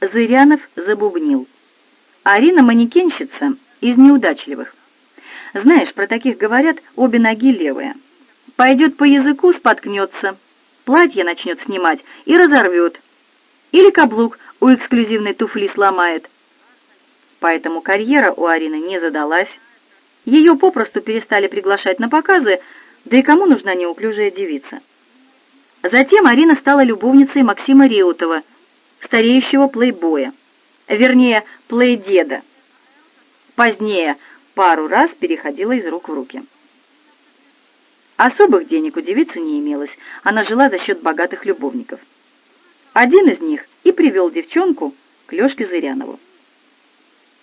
Зырянов забубнил. Арина манекенщица из неудачливых. Знаешь, про таких говорят, обе ноги левые. Пойдет по языку, споткнется, платье начнет снимать и разорвет. Или каблук у эксклюзивной туфли сломает. Поэтому карьера у Арины не задалась. Ее попросту перестали приглашать на показы, да и кому нужна неуклюжая девица? Затем Арина стала любовницей Максима Реутова, стареющего плейбоя, вернее, плейдеда. Позднее пару раз переходила из рук в руки. Особых денег у девицы не имелось, она жила за счет богатых любовников. Один из них и привел девчонку к Лешке Зырянову.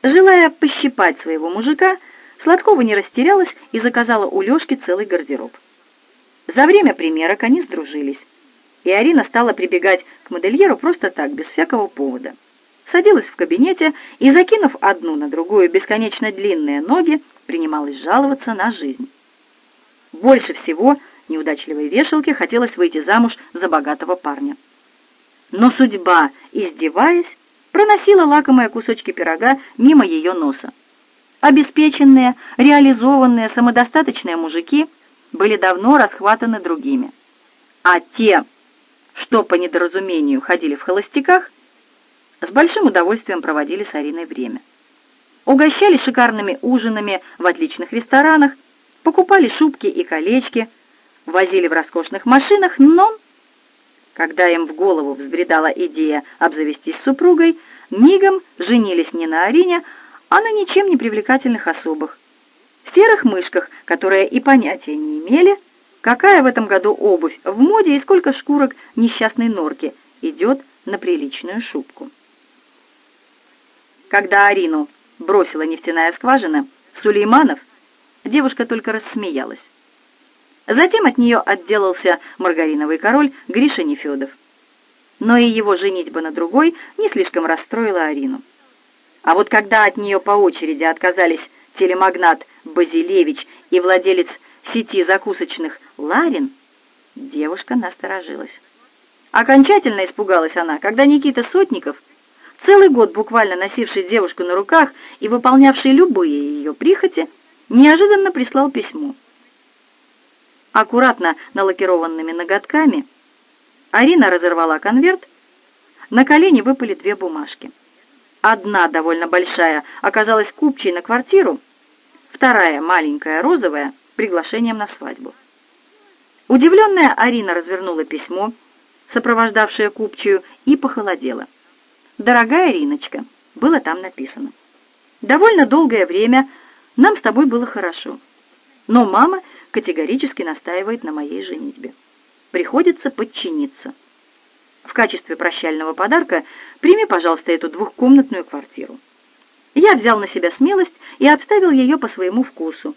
Желая пощипать своего мужика, Сладкова не растерялась и заказала у Лёшки целый гардероб. За время примерок они сдружились, и Арина стала прибегать к модельеру просто так, без всякого повода. Садилась в кабинете и, закинув одну на другую бесконечно длинные ноги, принималась жаловаться на жизнь. Больше всего неудачливой вешалке хотелось выйти замуж за богатого парня. Но судьба, издеваясь, проносила лакомые кусочки пирога мимо ее носа. Обеспеченные, реализованные, самодостаточные мужики были давно расхватаны другими. А те, что по недоразумению ходили в холостяках, с большим удовольствием проводили с Ариной время. Угощали шикарными ужинами в отличных ресторанах, покупали шубки и колечки, возили в роскошных машинах, но когда им в голову взбредала идея обзавестись супругой, мигом женились не на Арине, а на ничем не привлекательных особых. Серых мышках, которые и понятия не имели, какая в этом году обувь в моде и сколько шкурок несчастной норки идет на приличную шубку. Когда Арину бросила нефтяная скважина, Сулейманов, девушка только рассмеялась. Затем от нее отделался маргариновый король Гриша Нефедов. Но и его женитьба на другой не слишком расстроила Арину. А вот когда от нее по очереди отказались телемагнат Базилевич и владелец сети закусочных Ларин, девушка насторожилась. Окончательно испугалась она, когда Никита Сотников, целый год буквально носивший девушку на руках и выполнявший любые ее прихоти, неожиданно прислал письмо аккуратно налакированными ноготками, Арина разорвала конверт, на колени выпали две бумажки. Одна, довольно большая, оказалась купчей на квартиру, вторая, маленькая, розовая, приглашением на свадьбу. Удивленная Арина развернула письмо, сопровождавшее купчую, и похолодела. «Дорогая Риночка», было там написано. «Довольно долгое время нам с тобой было хорошо, но мама категорически настаивает на моей женитьбе. Приходится подчиниться. В качестве прощального подарка прими, пожалуйста, эту двухкомнатную квартиру. Я взял на себя смелость и обставил ее по своему вкусу.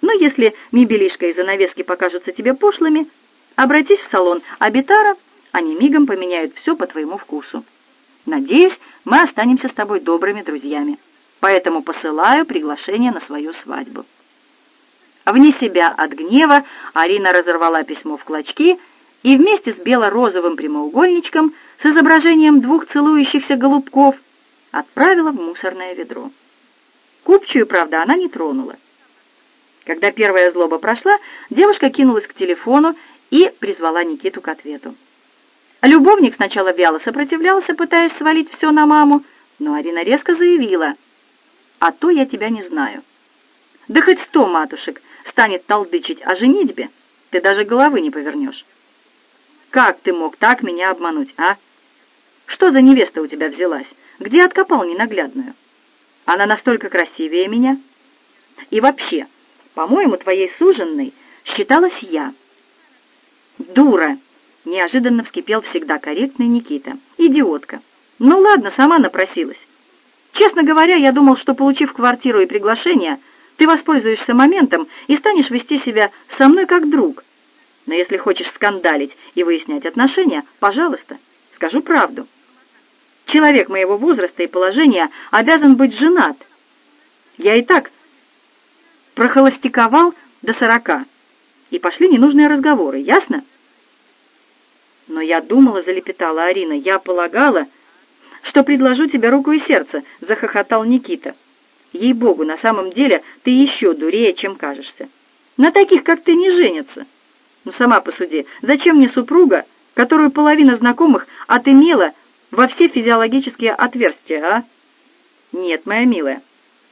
Но если мебелишка и занавески покажутся тебе пошлыми, обратись в салон Абитара, они мигом поменяют все по твоему вкусу. Надеюсь, мы останемся с тобой добрыми друзьями. Поэтому посылаю приглашение на свою свадьбу. Вне себя от гнева Арина разорвала письмо в клочки и вместе с бело-розовым прямоугольничком с изображением двух целующихся голубков отправила в мусорное ведро. Купчую, правда, она не тронула. Когда первая злоба прошла, девушка кинулась к телефону и призвала Никиту к ответу. Любовник сначала вяло сопротивлялся, пытаясь свалить все на маму, но Арина резко заявила, «А то я тебя не знаю». «Да хоть сто матушек станет толдычить о женитьбе, ты даже головы не повернешь. Как ты мог так меня обмануть, а? Что за невеста у тебя взялась? Где откопал ненаглядную? Она настолько красивее меня. И вообще, по-моему, твоей суженной считалась я. Дура! Неожиданно вскипел всегда корректный Никита. Идиотка. Ну ладно, сама напросилась. Честно говоря, я думал, что, получив квартиру и приглашение, ты воспользуешься моментом и станешь вести себя со мной как друг. Но если хочешь скандалить и выяснять отношения, пожалуйста, скажу правду. Человек моего возраста и положения обязан быть женат. Я и так прохолостиковал до сорока, и пошли ненужные разговоры, ясно? Но я думала, залепетала Арина, я полагала, что предложу тебе руку и сердце», — захохотал Никита. «Ей-богу, на самом деле ты еще дурее, чем кажешься. На таких, как ты, не женятся. Ну, сама посуди, зачем мне супруга, которую половина знакомых отымела во все физиологические отверстия, а? Нет, моя милая,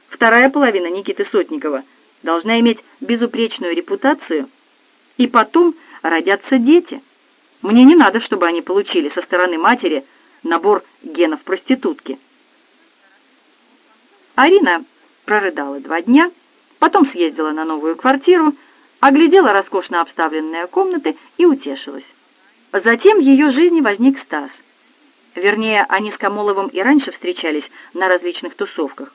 вторая половина Никиты Сотникова должна иметь безупречную репутацию, и потом родятся дети. Мне не надо, чтобы они получили со стороны матери набор генов проститутки. Арина прорыдала два дня, потом съездила на новую квартиру, оглядела роскошно обставленные комнаты и утешилась. Затем в ее жизни возник Стас. Вернее, они с Камоловым и раньше встречались на различных тусовках.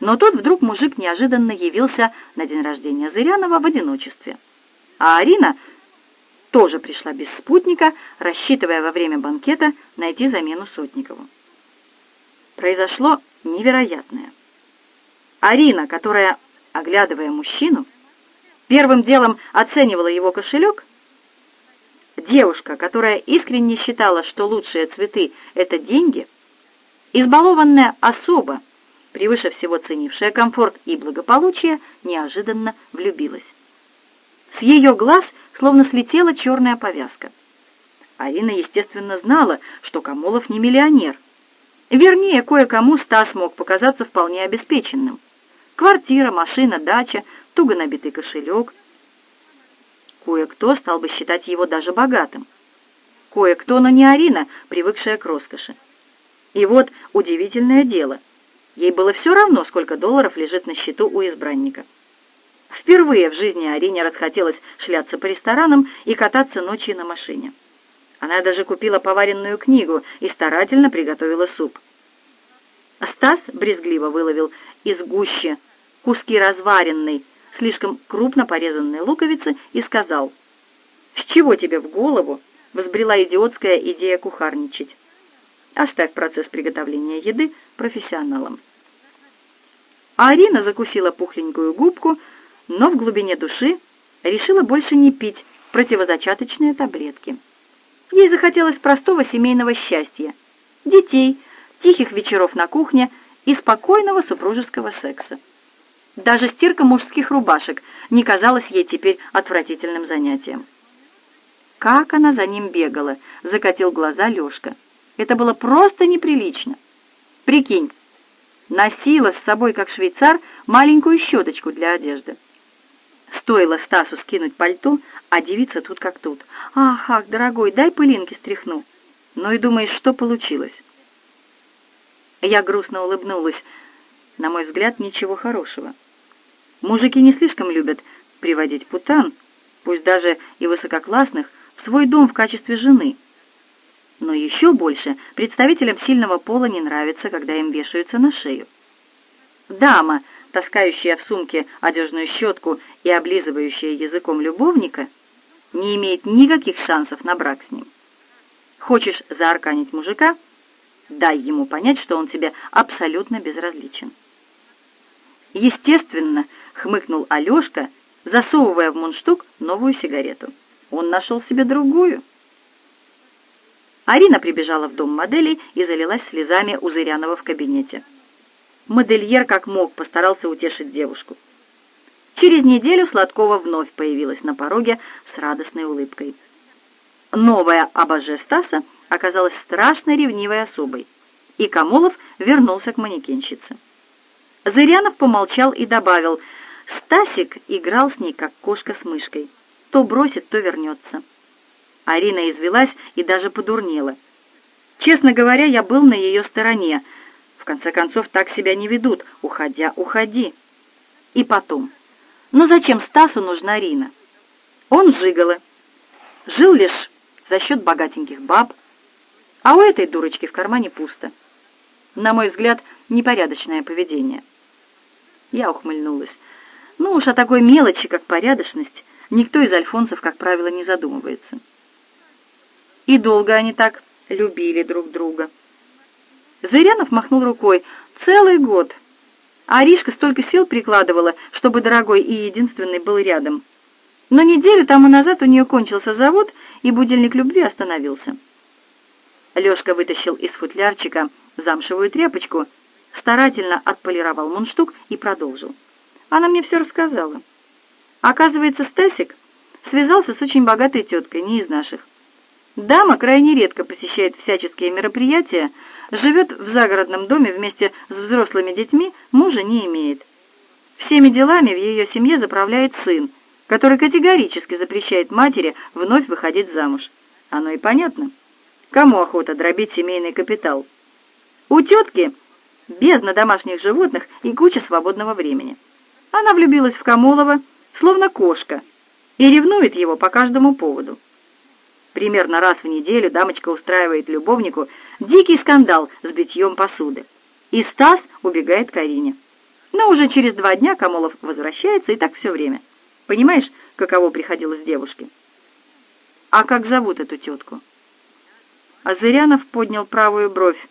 Но тут вдруг мужик неожиданно явился на день рождения Зырянова в одиночестве. А Арина тоже пришла без спутника, рассчитывая во время банкета найти замену Сотникову. Произошло невероятное. Арина, которая, оглядывая мужчину, первым делом оценивала его кошелек, девушка, которая искренне считала, что лучшие цветы — это деньги, избалованная особа, превыше всего ценившая комфорт и благополучие, неожиданно влюбилась. С ее глаз словно слетела черная повязка. Арина, естественно, знала, что Камолов не миллионер. Вернее, кое-кому Стас мог показаться вполне обеспеченным. Квартира, машина, дача, туго набитый кошелек. Кое-кто стал бы считать его даже богатым. Кое-кто, но не Арина, привыкшая к роскоши. И вот удивительное дело. Ей было все равно, сколько долларов лежит на счету у избранника. Впервые в жизни Арине расхотелось шляться по ресторанам и кататься ночью на машине. Она даже купила поваренную книгу и старательно приготовила суп. Стас брезгливо выловил из гущи куски разваренной, слишком крупно порезанной луковицы и сказал, «С чего тебе в голову взбрела идиотская идея кухарничать? Оставь процесс приготовления еды профессионалам». Арина закусила пухленькую губку, но в глубине души решила больше не пить противозачаточные таблетки. Ей захотелось простого семейного счастья, детей, тихих вечеров на кухне и спокойного супружеского секса. Даже стирка мужских рубашек не казалась ей теперь отвратительным занятием. Как она за ним бегала, закатил глаза Лёшка. Это было просто неприлично. Прикинь, носила с собой, как швейцар, маленькую щеточку для одежды. Стоило Стасу скинуть пальто, а девица тут как тут. «Ах, ах, дорогой, дай пылинки стряхну». Ну и думаешь, что получилось? Я грустно улыбнулась. На мой взгляд, ничего хорошего. Мужики не слишком любят приводить путан, пусть даже и высококлассных, в свой дом в качестве жены. Но еще больше представителям сильного пола не нравится, когда им вешаются на шею. Дама, таскающая в сумке одежную щетку и облизывающая языком любовника, не имеет никаких шансов на брак с ним. Хочешь заарканить мужика? Дай ему понять, что он тебе абсолютно безразличен. Естественно, хмыкнул Алешка, засовывая в мундштук новую сигарету. Он нашел себе другую. Арина прибежала в дом моделей и залилась слезами у Зырянова в кабинете. Модельер как мог постарался утешить девушку. Через неделю Сладкова вновь появилась на пороге с радостной улыбкой. Новая обоже Стаса оказалась страшно ревнивой особой, и Камолов вернулся к манекенщице. Зырянов помолчал и добавил, «Стасик играл с ней, как кошка с мышкой. То бросит, то вернется». Арина извелась и даже подурнела. Честно говоря, я был на ее стороне. В конце концов, так себя не ведут. Уходя, уходи. И потом. Ну зачем Стасу нужна Рина? Он жигало. Жил лишь за счет богатеньких баб, а у этой дурочки в кармане пусто. На мой взгляд, непорядочное поведение. Я ухмыльнулась. Ну уж о такой мелочи, как порядочность, никто из альфонсов, как правило, не задумывается. И долго они так любили друг друга. Зырянов махнул рукой. Целый год. Аришка столько сил прикладывала, чтобы дорогой и единственный был рядом. Но неделю тому назад у нее кончился завод, и будильник любви остановился. Лёшка вытащил из футлярчика замшевую тряпочку, старательно отполировал мундштук и продолжил. Она мне все рассказала. Оказывается, Стасик связался с очень богатой теткой, не из наших. Дама крайне редко посещает всяческие мероприятия, живет в загородном доме вместе с взрослыми детьми, мужа не имеет. Всеми делами в ее семье заправляет сын, который категорически запрещает матери вновь выходить замуж. Оно и понятно. Кому охота дробить семейный капитал? У тетки бездна домашних животных и куча свободного времени. Она влюбилась в Камолова, словно кошка, и ревнует его по каждому поводу. Примерно раз в неделю дамочка устраивает любовнику дикий скандал с битьем посуды. И Стас убегает к Арине. Но уже через два дня Камолов возвращается, и так все время. Понимаешь, каково приходилось девушке? А как зовут эту тетку? Азырянов поднял правую бровь.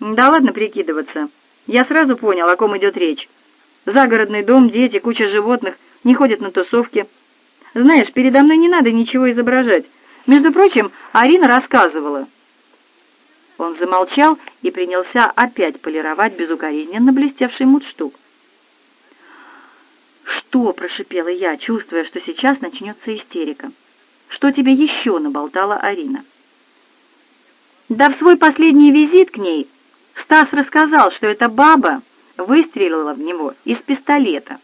Да ладно прикидываться. Я сразу понял, о ком идет речь. Загородный дом, дети, куча животных, не ходят на тусовки. Знаешь, передо мной не надо ничего изображать. Между прочим, Арина рассказывала. Он замолчал и принялся опять полировать безукоризненно блестевший мундштук. «Что?» — прошипела я, чувствуя, что сейчас начнется истерика. «Что тебе еще наболтала Арина?» Да в свой последний визит к ней Стас рассказал, что эта баба выстрелила в него из пистолета.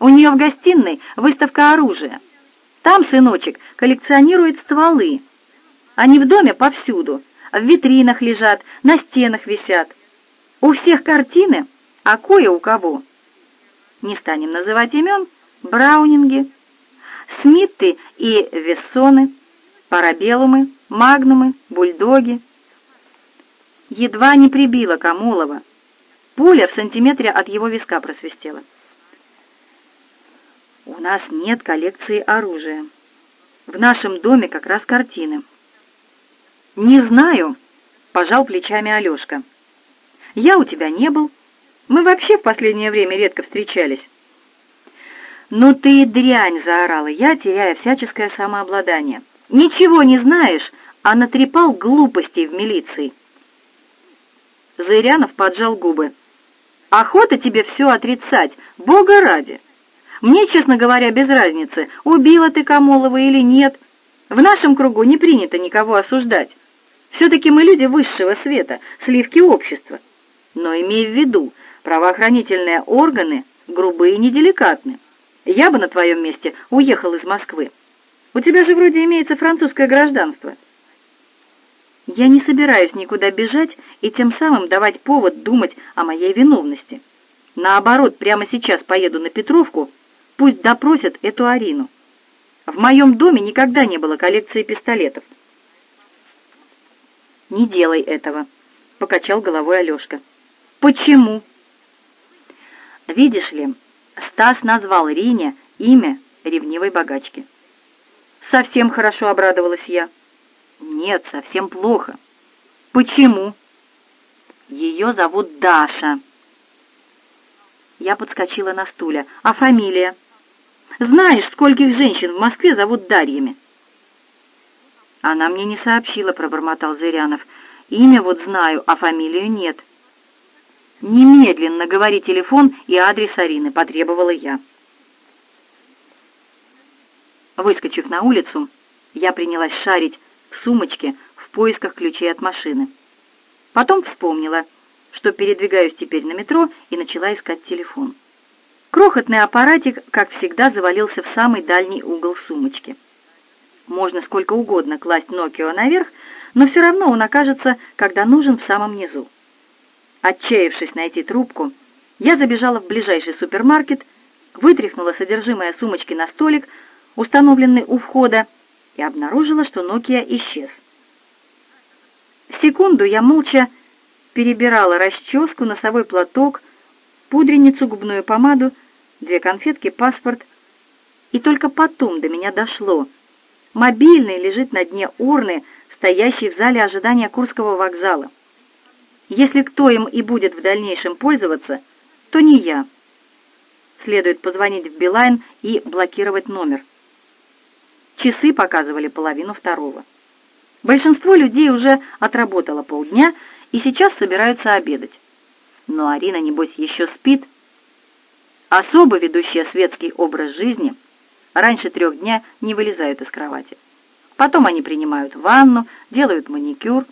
У нее в гостиной выставка оружия. Там сыночек коллекционирует стволы. Они в доме повсюду, в витринах лежат, на стенах висят. У всех картины, а кое у кого. Не станем называть имен, Браунинги, Смитты и Вессоны, Парабеллумы, Магнумы, Бульдоги. Едва не прибила Камолова. Пуля в сантиметре от его виска просвистела. У нас нет коллекции оружия. В нашем доме как раз картины. Не знаю, пожал плечами Алешка. Я у тебя не был. Мы вообще в последнее время редко встречались. «Ну ты дрянь!» — заорала я, теряя всяческое самообладание. «Ничего не знаешь, а натрепал глупостей в милиции». Зырянов поджал губы. «Охота тебе все отрицать, бога ради!» Мне, честно говоря, без разницы, убила ты Камолова или нет. В нашем кругу не принято никого осуждать. Все-таки мы люди высшего света, сливки общества. Но имей в виду, правоохранительные органы грубые и неделикатны. Я бы на твоем месте уехал из Москвы. У тебя же вроде имеется французское гражданство. Я не собираюсь никуда бежать и тем самым давать повод думать о моей виновности. Наоборот, прямо сейчас поеду на Петровку Пусть допросят эту Арину. В моем доме никогда не было коллекции пистолетов. «Не делай этого», — покачал головой Алешка. «Почему?» «Видишь ли, Стас назвал Рине имя ревнивой богачки». «Совсем хорошо обрадовалась я». «Нет, совсем плохо». «Почему?» «Ее зовут Даша». Я подскочила на стуле. «А фамилия?» Знаешь, скольких женщин в Москве зовут Дарьями?» «Она мне не сообщила», — пробормотал Зырянов. «Имя вот знаю, а фамилию нет». «Немедленно говори телефон и адрес Арины», — потребовала я. Выскочив на улицу, я принялась шарить в сумочке в поисках ключей от машины. Потом вспомнила, что передвигаюсь теперь на метро, и начала искать телефон. Крохотный аппаратик, как всегда, завалился в самый дальний угол сумочки. Можно сколько угодно класть Нокио наверх, но все равно он окажется, когда нужен, в самом низу. Отчаявшись найти трубку, я забежала в ближайший супермаркет, вытряхнула содержимое сумочки на столик, установленный у входа, и обнаружила, что Nokia исчез. Секунду я молча перебирала расческу, носовой платок, пудреницу, губную помаду, две конфетки, паспорт. И только потом до меня дошло. Мобильный лежит на дне урны, стоящей в зале ожидания Курского вокзала. Если кто им и будет в дальнейшем пользоваться, то не я. Следует позвонить в Билайн и блокировать номер. Часы показывали половину второго. Большинство людей уже отработало полдня и сейчас собираются обедать. Но Арина, небось, еще спит. Особо ведущая светский образ жизни раньше трех дня не вылезают из кровати. Потом они принимают ванну, делают маникюр.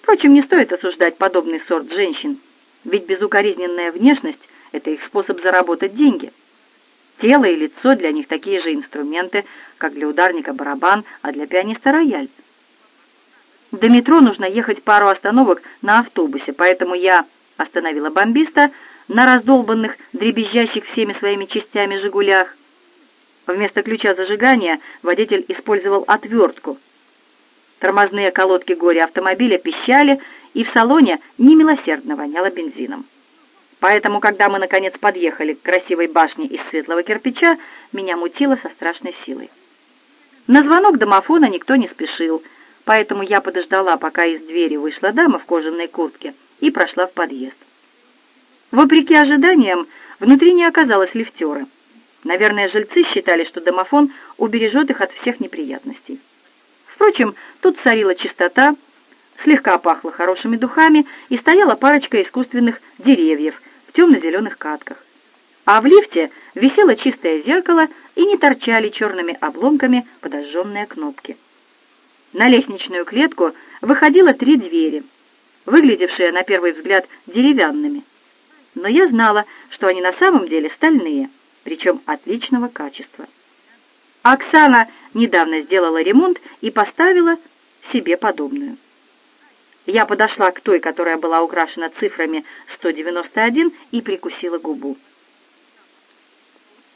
Впрочем, не стоит осуждать подобный сорт женщин, ведь безукоризненная внешность — это их способ заработать деньги. Тело и лицо для них такие же инструменты, как для ударника барабан, а для пианиста рояль. До метро нужно ехать пару остановок на автобусе, поэтому я остановила бомбиста на раздолбанных, дребезжащих всеми своими частями «Жигулях». Вместо ключа зажигания водитель использовал отвертку. Тормозные колодки горя автомобиля пищали, и в салоне немилосердно воняло бензином. Поэтому, когда мы, наконец, подъехали к красивой башне из светлого кирпича, меня мутило со страшной силой. На звонок домофона никто не спешил, поэтому я подождала, пока из двери вышла дама в кожаной куртке и прошла в подъезд. Вопреки ожиданиям, внутри не оказалось лифтера. Наверное, жильцы считали, что домофон убережет их от всех неприятностей. Впрочем, тут царила чистота, слегка пахло хорошими духами и стояла парочка искусственных деревьев в темно-зеленых катках. А в лифте висело чистое зеркало и не торчали черными обломками подожженные кнопки. На лестничную клетку выходило три двери, выглядевшие на первый взгляд деревянными. Но я знала, что они на самом деле стальные, причем отличного качества. Оксана недавно сделала ремонт и поставила себе подобную. Я подошла к той, которая была украшена цифрами 191, и прикусила губу.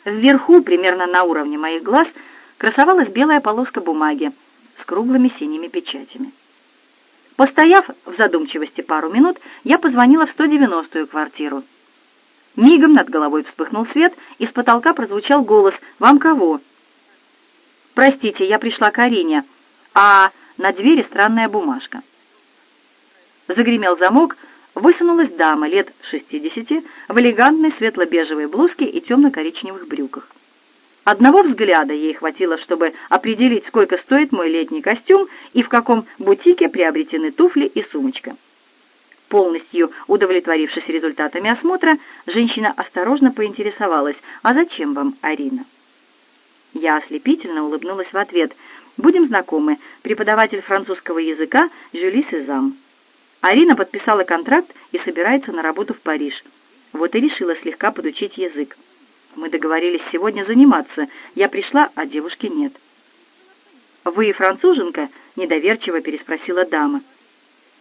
Вверху, примерно на уровне моих глаз, красовалась белая полоска бумаги с круглыми синими печатями. Постояв в задумчивости пару минут, я позвонила в 190-ю квартиру. Мигом над головой вспыхнул свет, и с потолка прозвучал голос «Вам кого?» «Простите, я пришла к Арине, а на двери странная бумажка». Загремел замок, высунулась дама лет шестидесяти в элегантной светло-бежевой блузке и темно-коричневых брюках. Одного взгляда ей хватило, чтобы определить, сколько стоит мой летний костюм и в каком бутике приобретены туфли и сумочка. Полностью удовлетворившись результатами осмотра, женщина осторожно поинтересовалась, «А зачем вам Арина?» Я ослепительно улыбнулась в ответ. «Будем знакомы, преподаватель французского языка Жюли Сезам». Арина подписала контракт и собирается на работу в Париж. Вот и решила слегка подучить язык. Мы договорились сегодня заниматься. Я пришла, а девушки нет. «Вы француженка?» — недоверчиво переспросила дама.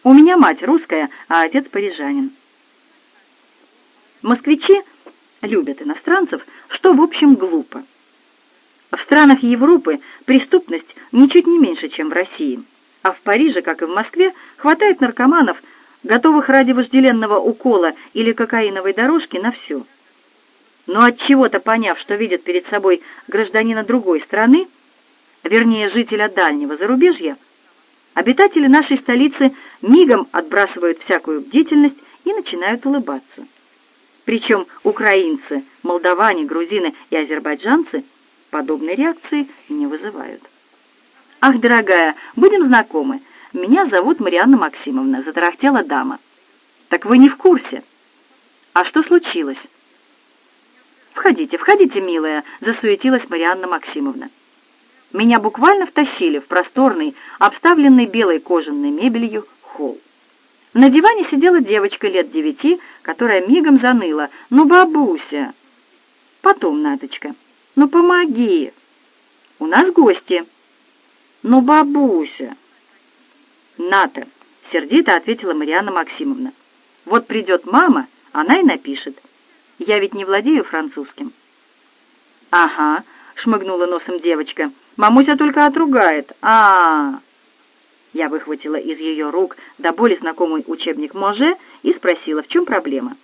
«У меня мать русская, а отец парижанин». Москвичи любят иностранцев, что, в общем, глупо. В странах Европы преступность ничуть не меньше, чем в России а в Париже, как и в Москве, хватает наркоманов, готовых ради вожделенного укола или кокаиновой дорожки на все. Но от чего-то поняв, что видят перед собой гражданина другой страны, вернее, жителя дальнего зарубежья, обитатели нашей столицы мигом отбрасывают всякую бдительность и начинают улыбаться. Причем украинцы, молдаване, грузины и азербайджанцы подобной реакции не вызывают. «Ах, дорогая, будем знакомы. Меня зовут Марианна Максимовна», — затарахтела дама. «Так вы не в курсе. А что случилось?» «Входите, входите, милая», — засуетилась Марианна Максимовна. Меня буквально втащили в просторный, обставленный белой кожаной мебелью холл. На диване сидела девочка лет девяти, которая мигом заныла. «Ну, бабуся!» «Потом, Наточка, ну помоги!» «У нас гости!» «Ну, бабуся!» «Ната!» — сердито ответила Марианна Максимовна. «Вот придет мама, она и напишет. Я ведь не владею французским». «Ага», — шмыгнула носом девочка. «Мамуся только отругает. а, -а. Я выхватила из ее рук до боли знакомый учебник Може и спросила, в чем проблема.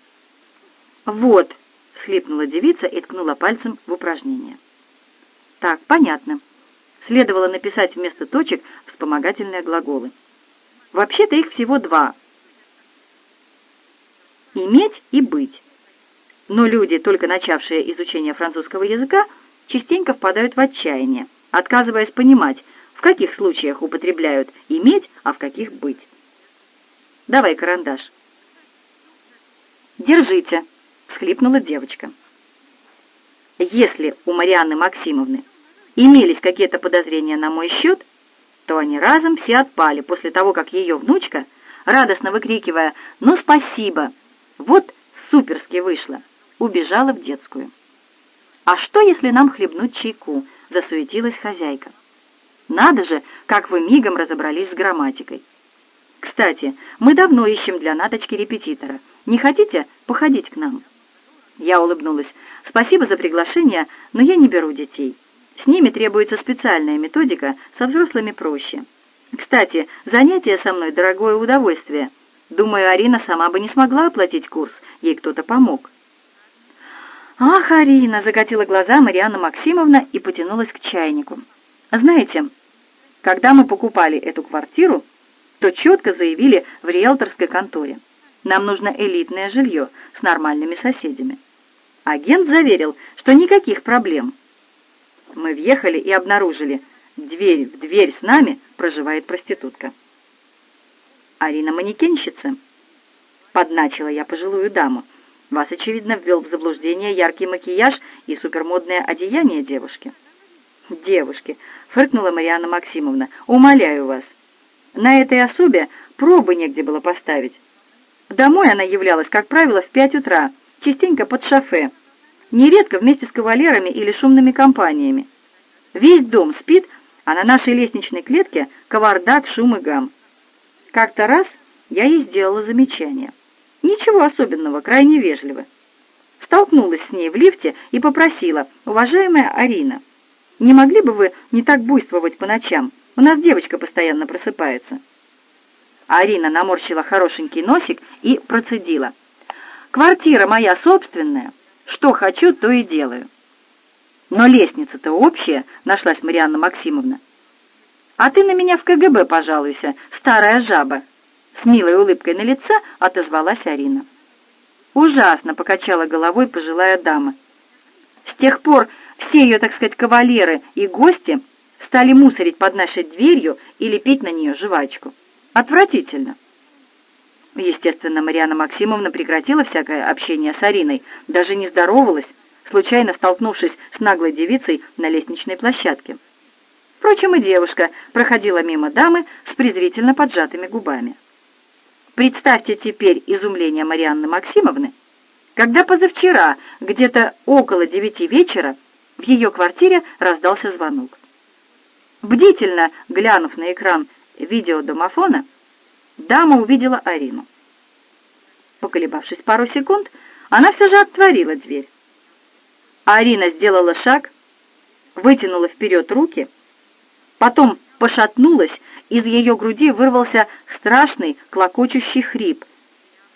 «Вот», — схлипнула девица и ткнула пальцем в упражнение. «Так, понятно следовало написать вместо точек вспомогательные глаголы. Вообще-то их всего два. Иметь и быть. Но люди, только начавшие изучение французского языка, частенько впадают в отчаяние, отказываясь понимать, в каких случаях употребляют «иметь», а в каких «быть». Давай карандаш». «Держите», — всхлипнула девочка. Если у Марианны Максимовны имелись какие-то подозрения на мой счет, то они разом все отпали после того, как ее внучка, радостно выкрикивая «Ну, спасибо! Вот суперски вышло!» Убежала в детскую. «А что, если нам хлебнуть чайку?» — засуетилась хозяйка. «Надо же, как вы мигом разобрались с грамматикой. Кстати, мы давно ищем для Наточки репетитора. Не хотите походить к нам?» Я улыбнулась. «Спасибо за приглашение, но я не беру детей. С ними требуется специальная методика, со взрослыми проще. Кстати, занятие со мной — дорогое удовольствие. Думаю, Арина сама бы не смогла оплатить курс, ей кто-то помог». «Ах, Арина!» — закатила глаза Марианна Максимовна и потянулась к чайнику. «Знаете, когда мы покупали эту квартиру, то четко заявили в риэлторской конторе. Нам нужно элитное жилье с нормальными соседями. Агент заверил, что никаких проблем. Мы въехали и обнаружили, дверь в дверь с нами проживает проститутка. «Арина манекенщица?» Подначила я пожилую даму. Вас, очевидно, ввел в заблуждение яркий макияж и супермодное одеяние девушки. «Девушки», — фыркнула Марианна Максимовна, — «умоляю вас. На этой особе пробы негде было поставить. Домой она являлась, как правило, в пять утра, частенько под шофе, нередко вместе с кавалерами или шумными компаниями. Весь дом спит, а на нашей лестничной клетке кавардак, шум и гам. Как-то раз я ей сделала замечание. Ничего особенного, крайне вежливо. Столкнулась с ней в лифте и попросила, «Уважаемая Арина, не могли бы вы не так буйствовать по ночам? У нас девочка постоянно просыпается». Арина наморщила хорошенький носик и процедила. «Квартира моя собственная, что хочу, то и делаю». «Но лестница-то общая», — нашлась Марианна Максимовна. «А ты на меня в КГБ пожалуйся, старая жаба», — с милой улыбкой на лице отозвалась Арина. «Ужасно», — покачала головой пожилая дама. «С тех пор все ее, так сказать, кавалеры и гости стали мусорить под нашей дверью или пить на нее жвачку. Отвратительно». Естественно, Марьяна Максимовна прекратила всякое общение с Ариной, даже не здоровалась, случайно столкнувшись с наглой девицей на лестничной площадке. Впрочем, и девушка проходила мимо дамы с презрительно поджатыми губами. Представьте теперь изумление Марианны Максимовны, когда позавчера, где-то около девяти вечера, в ее квартире раздался звонок. Бдительно глянув на экран видеодомофона, дама увидела Арину. Поколебавшись пару секунд, она все же отворила дверь. Арина сделала шаг, вытянула вперед руки, потом пошатнулась, из ее груди вырвался страшный клокочущий хрип.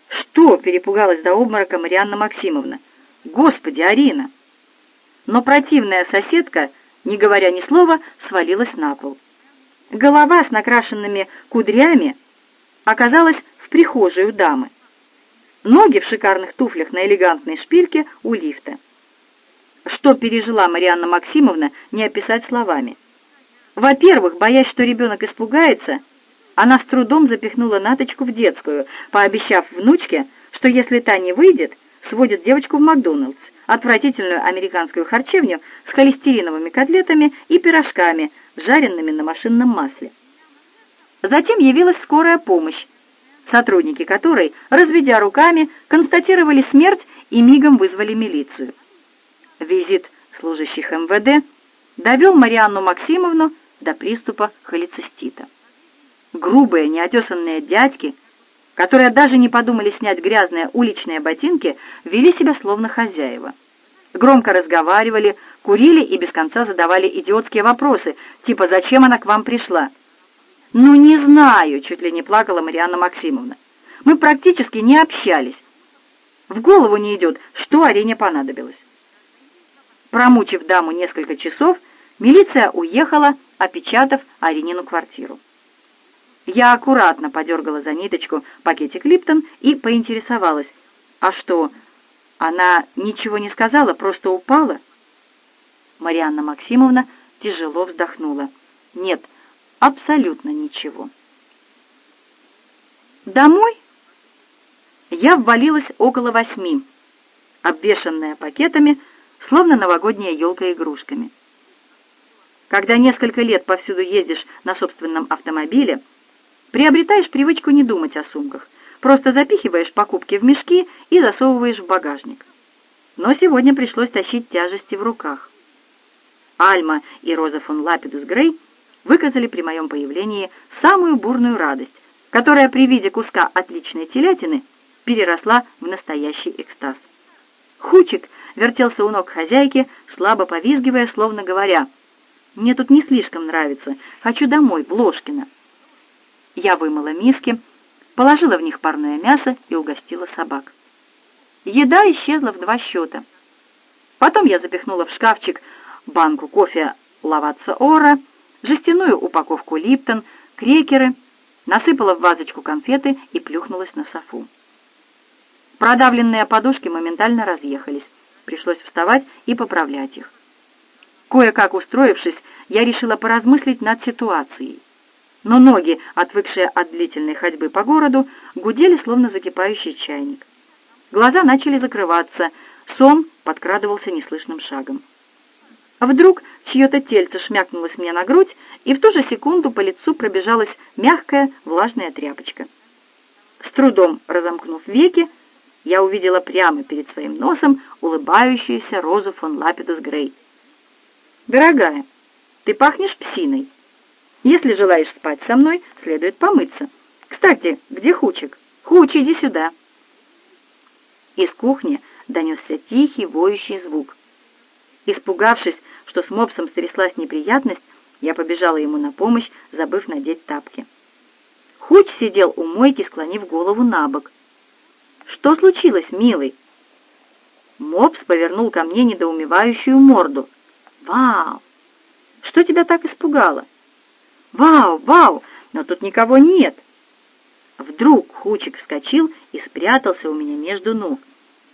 «Что?» — перепугалась до обморока Марианна Максимовна. «Господи, Арина!» Но противная соседка, не говоря ни слова, свалилась на пол. Голова с накрашенными кудрями оказалась в прихожей у дамы. Ноги в шикарных туфлях на элегантной шпильке у лифта. Что пережила Марианна Максимовна, не описать словами. Во-первых, боясь, что ребенок испугается, она с трудом запихнула Наточку в детскую, пообещав внучке, что если та не выйдет, сводит девочку в Макдоналдс, отвратительную американскую харчевню с холестериновыми котлетами и пирожками, жареными на машинном масле. Затем явилась скорая помощь, сотрудники которой, разведя руками, констатировали смерть и мигом вызвали милицию. Визит служащих МВД довел Марианну Максимовну до приступа холецистита. Грубые, неотесанные дядьки, которые даже не подумали снять грязные уличные ботинки, вели себя словно хозяева. Громко разговаривали, курили и без конца задавали идиотские вопросы, типа «Зачем она к вам пришла?» «Ну, не знаю», — чуть ли не плакала Марианна Максимовна. «Мы практически не общались. В голову не идет, что Арине понадобилось». Промучив даму несколько часов, милиция уехала, опечатав Аринину квартиру. Я аккуратно подергала за ниточку пакетик Липтон и поинтересовалась. «А что, она ничего не сказала, просто упала?» Марианна Максимовна тяжело вздохнула. «Нет, абсолютно ничего». Домой я ввалилась около восьми, обвешанная пакетами, словно новогодняя елка игрушками. Когда несколько лет повсюду ездишь на собственном автомобиле, приобретаешь привычку не думать о сумках, просто запихиваешь покупки в мешки и засовываешь в багажник. Но сегодня пришлось тащить тяжести в руках. Альма и Роза фон Лапидус Грей выказали при моем появлении самую бурную радость, которая при виде куска отличной телятины переросла в настоящий экстаз. Хучик вертелся у ног хозяйки, слабо повизгивая, словно говоря, «Мне тут не слишком нравится, хочу домой, в Ложкино». Я вымыла миски, положила в них парное мясо и угостила собак. Еда исчезла в два счета. Потом я запихнула в шкафчик банку кофе «Лаватца Ора», жестяную упаковку «Липтон», крекеры, насыпала в вазочку конфеты и плюхнулась на софу. Продавленные подушки моментально разъехались. Пришлось вставать и поправлять их. Кое-как устроившись, я решила поразмыслить над ситуацией. Но ноги, отвыкшие от длительной ходьбы по городу, гудели, словно закипающий чайник. Глаза начали закрываться, сон подкрадывался неслышным шагом. А вдруг чье-то тельце шмякнулось мне на грудь, и в ту же секунду по лицу пробежалась мягкая влажная тряпочка. С трудом разомкнув веки, я увидела прямо перед своим носом улыбающуюся Розу фон Лапидус Грей. «Дорогая, ты пахнешь псиной. Если желаешь спать со мной, следует помыться. Кстати, где Хучик? Хуч, иди сюда!» Из кухни донесся тихий, воющий звук. Испугавшись, что с мопсом стряслась неприятность, я побежала ему на помощь, забыв надеть тапки. Хуч сидел у мойки, склонив голову на бок. «Что случилось, милый?» Мопс повернул ко мне недоумевающую морду. «Вау! Что тебя так испугало?» «Вау! Вау! Но тут никого нет!» Вдруг Хучик вскочил и спрятался у меня между ног.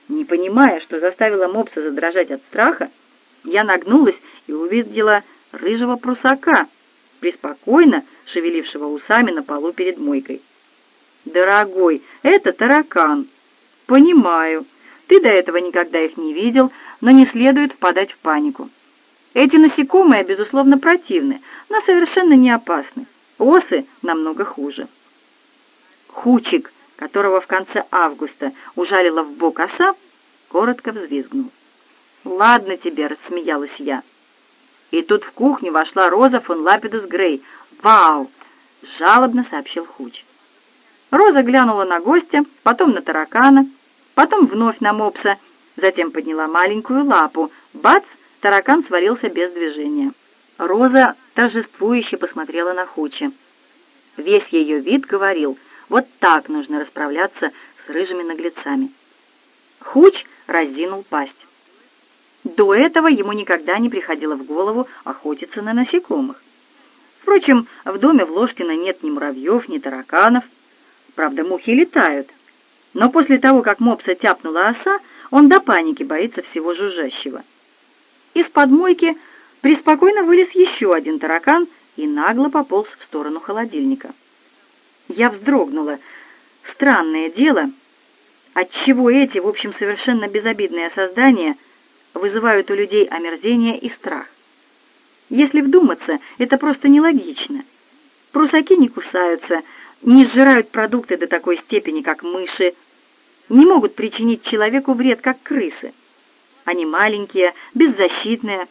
Не понимая, что заставило мопса задрожать от страха, я нагнулась и увидела рыжего прусака, преспокойно шевелившего усами на полу перед мойкой. «Дорогой, это таракан!» «Понимаю. Ты до этого никогда их не видел, но не следует впадать в панику. Эти насекомые, безусловно, противны, но совершенно не опасны. Осы намного хуже». Хучик, которого в конце августа ужалила в бок оса, коротко взвизгнул. «Ладно тебе», — рассмеялась я. И тут в кухню вошла Роза фон Лапидус Грей. «Вау!» — жалобно сообщил Хуч. Роза глянула на гостя, потом на таракана, потом вновь на мопса, затем подняла маленькую лапу. Бац! Таракан сварился без движения. Роза торжествующе посмотрела на Хуча. Весь ее вид говорил, вот так нужно расправляться с рыжими наглецами. Хуч раздинул пасть. До этого ему никогда не приходило в голову охотиться на насекомых. Впрочем, в доме в Ложкино нет ни муравьев, ни тараканов. Правда, мухи летают. Но после того, как мопса тяпнула оса, он до паники боится всего жужжащего. Из подмойки преспокойно вылез еще один таракан и нагло пополз в сторону холодильника. Я вздрогнула. Странное дело, отчего эти, в общем, совершенно безобидные создания – вызывают у людей омерзение и страх. Если вдуматься, это просто нелогично. Прусаки не кусаются, не сжирают продукты до такой степени, как мыши, не могут причинить человеку вред, как крысы. Они маленькие, беззащитные,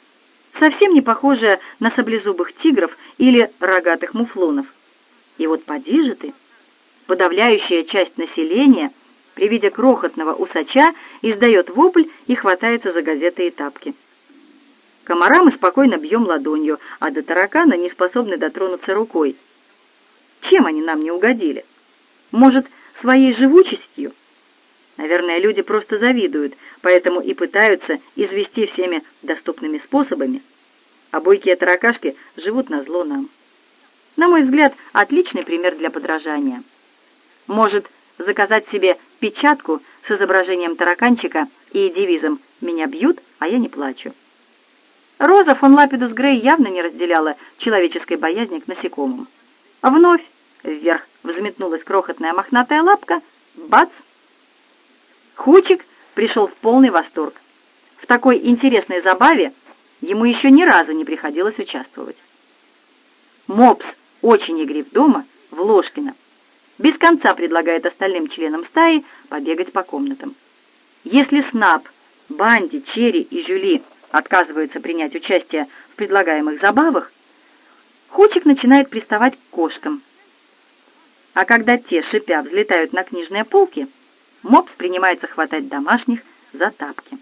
совсем не похожие на саблезубых тигров или рогатых муфлонов. И вот поди же ты, подавляющая часть населения – при виде крохотного усача издает вопль и хватается за газеты и тапки. Комара мы спокойно бьем ладонью, а до таракана не способны дотронуться рукой. Чем они нам не угодили? Может, своей живучестью? Наверное, люди просто завидуют, поэтому и пытаются извести всеми доступными способами. А бойкие таракашки живут на зло нам. На мой взгляд, отличный пример для подражания. Может, заказать себе печатку с изображением тараканчика и девизом «Меня бьют, а я не плачу». Роза фон Лапидус Грей явно не разделяла человеческой боязни к насекомым. Вновь вверх взметнулась крохотная мохнатая лапка, бац! Хучик пришел в полный восторг. В такой интересной забаве ему еще ни разу не приходилось участвовать. Мопс очень игрив дома, в Ложкино. Без конца предлагает остальным членам стаи побегать по комнатам. Если Снап, Банди, Черри и Жюли отказываются принять участие в предлагаемых забавах, Хучик начинает приставать к кошкам. А когда те, шипя, взлетают на книжные полки, Мопс принимается хватать домашних за тапки.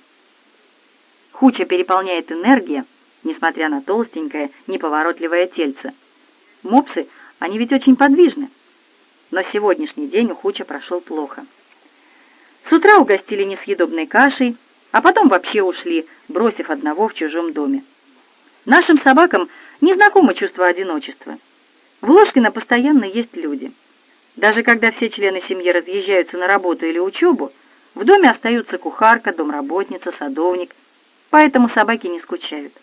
Хуча переполняет энергия, несмотря на толстенькое, неповоротливое тельце. Мопсы, они ведь очень подвижны. Но сегодняшний день у Хуча прошел плохо. С утра угостили несъедобной кашей, а потом вообще ушли, бросив одного в чужом доме. Нашим собакам не знакомо чувство одиночества. В Ложкино постоянно есть люди. Даже когда все члены семьи разъезжаются на работу или учебу, в доме остаются кухарка, домработница, садовник, поэтому собаки не скучают.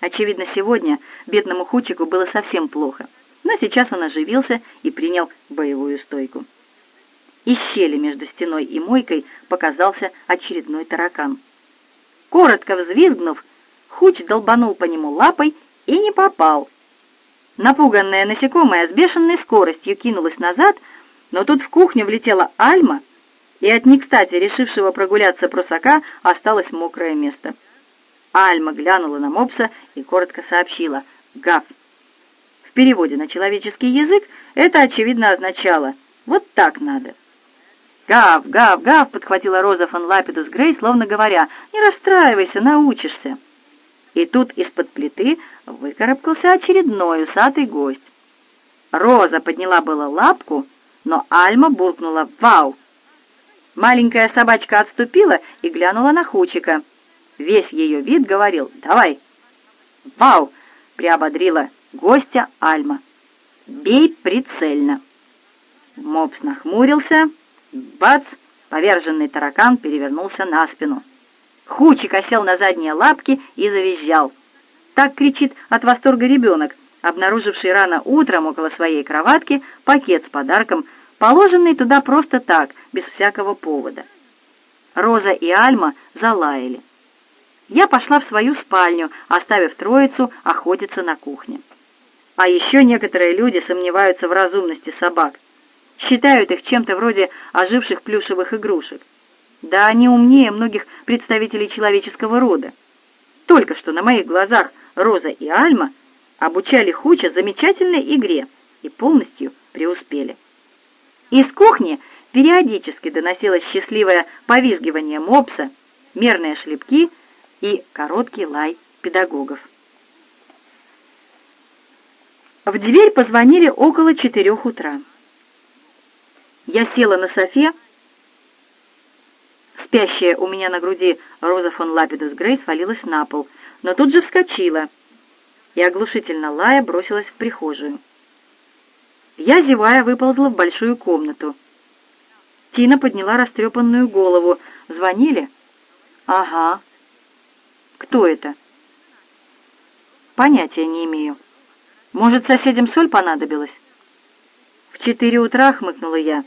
Очевидно, сегодня бедному Хучику было совсем плохо, но сейчас он оживился и принял боевую стойку. Из щели между стеной и мойкой показался очередной таракан. Коротко взвизгнув, Хуч долбанул по нему лапой и не попал. Напуганная насекомая с бешеной скоростью кинулась назад, но тут в кухню влетела Альма, и от некстати решившего прогуляться прусака осталось мокрое место. Альма глянула на мопса и коротко сообщила «Гав». В переводе на человеческий язык это, очевидно, означало «вот так надо». «Гав, гав, гав!» — подхватила Роза фон Лапидус Грей, словно говоря, «не расстраивайся, научишься». И тут из-под плиты выкарабкался очередной усатый гость. Роза подняла было лапку, но Альма буркнула «Вау!». Маленькая собачка отступила и глянула на Хучика. Весь ее вид говорил «Давай!». «Вау!» — приободрила гостя Альма. «Бей прицельно!». Мопс нахмурился. Бац! Поверженный таракан перевернулся на спину. Хучик осел на задние лапки и завизжал. Так кричит от восторга ребенок, обнаруживший рано утром около своей кроватки пакет с подарком, положенный туда просто так, без всякого повода. Роза и Альма залаяли. Я пошла в свою спальню, оставив троицу охотиться на кухне. А еще некоторые люди сомневаются в разумности собак. Считают их чем-то вроде оживших плюшевых игрушек. Да они умнее многих представителей человеческого рода. Только что на моих глазах Роза и Альма обучали Хуча замечательной игре и полностью преуспели. Из кухни периодически доносилось счастливое повизгивание мопса, мерные шлепки и короткий лай педагогов. В дверь позвонили около четырех утра. Я села на софе, Спящая у меня на груди Роза фон Лапидус Грей свалилась на пол, но тут же вскочила и, оглушительно лая, бросилась в прихожую. Я, зевая, выползла в большую комнату. Тина подняла растрепанную голову. «Звонили?» «Ага». «Кто это?» «Понятия не имею. Может, соседям соль понадобилась?» «В четыре утра», — хмыкнула я.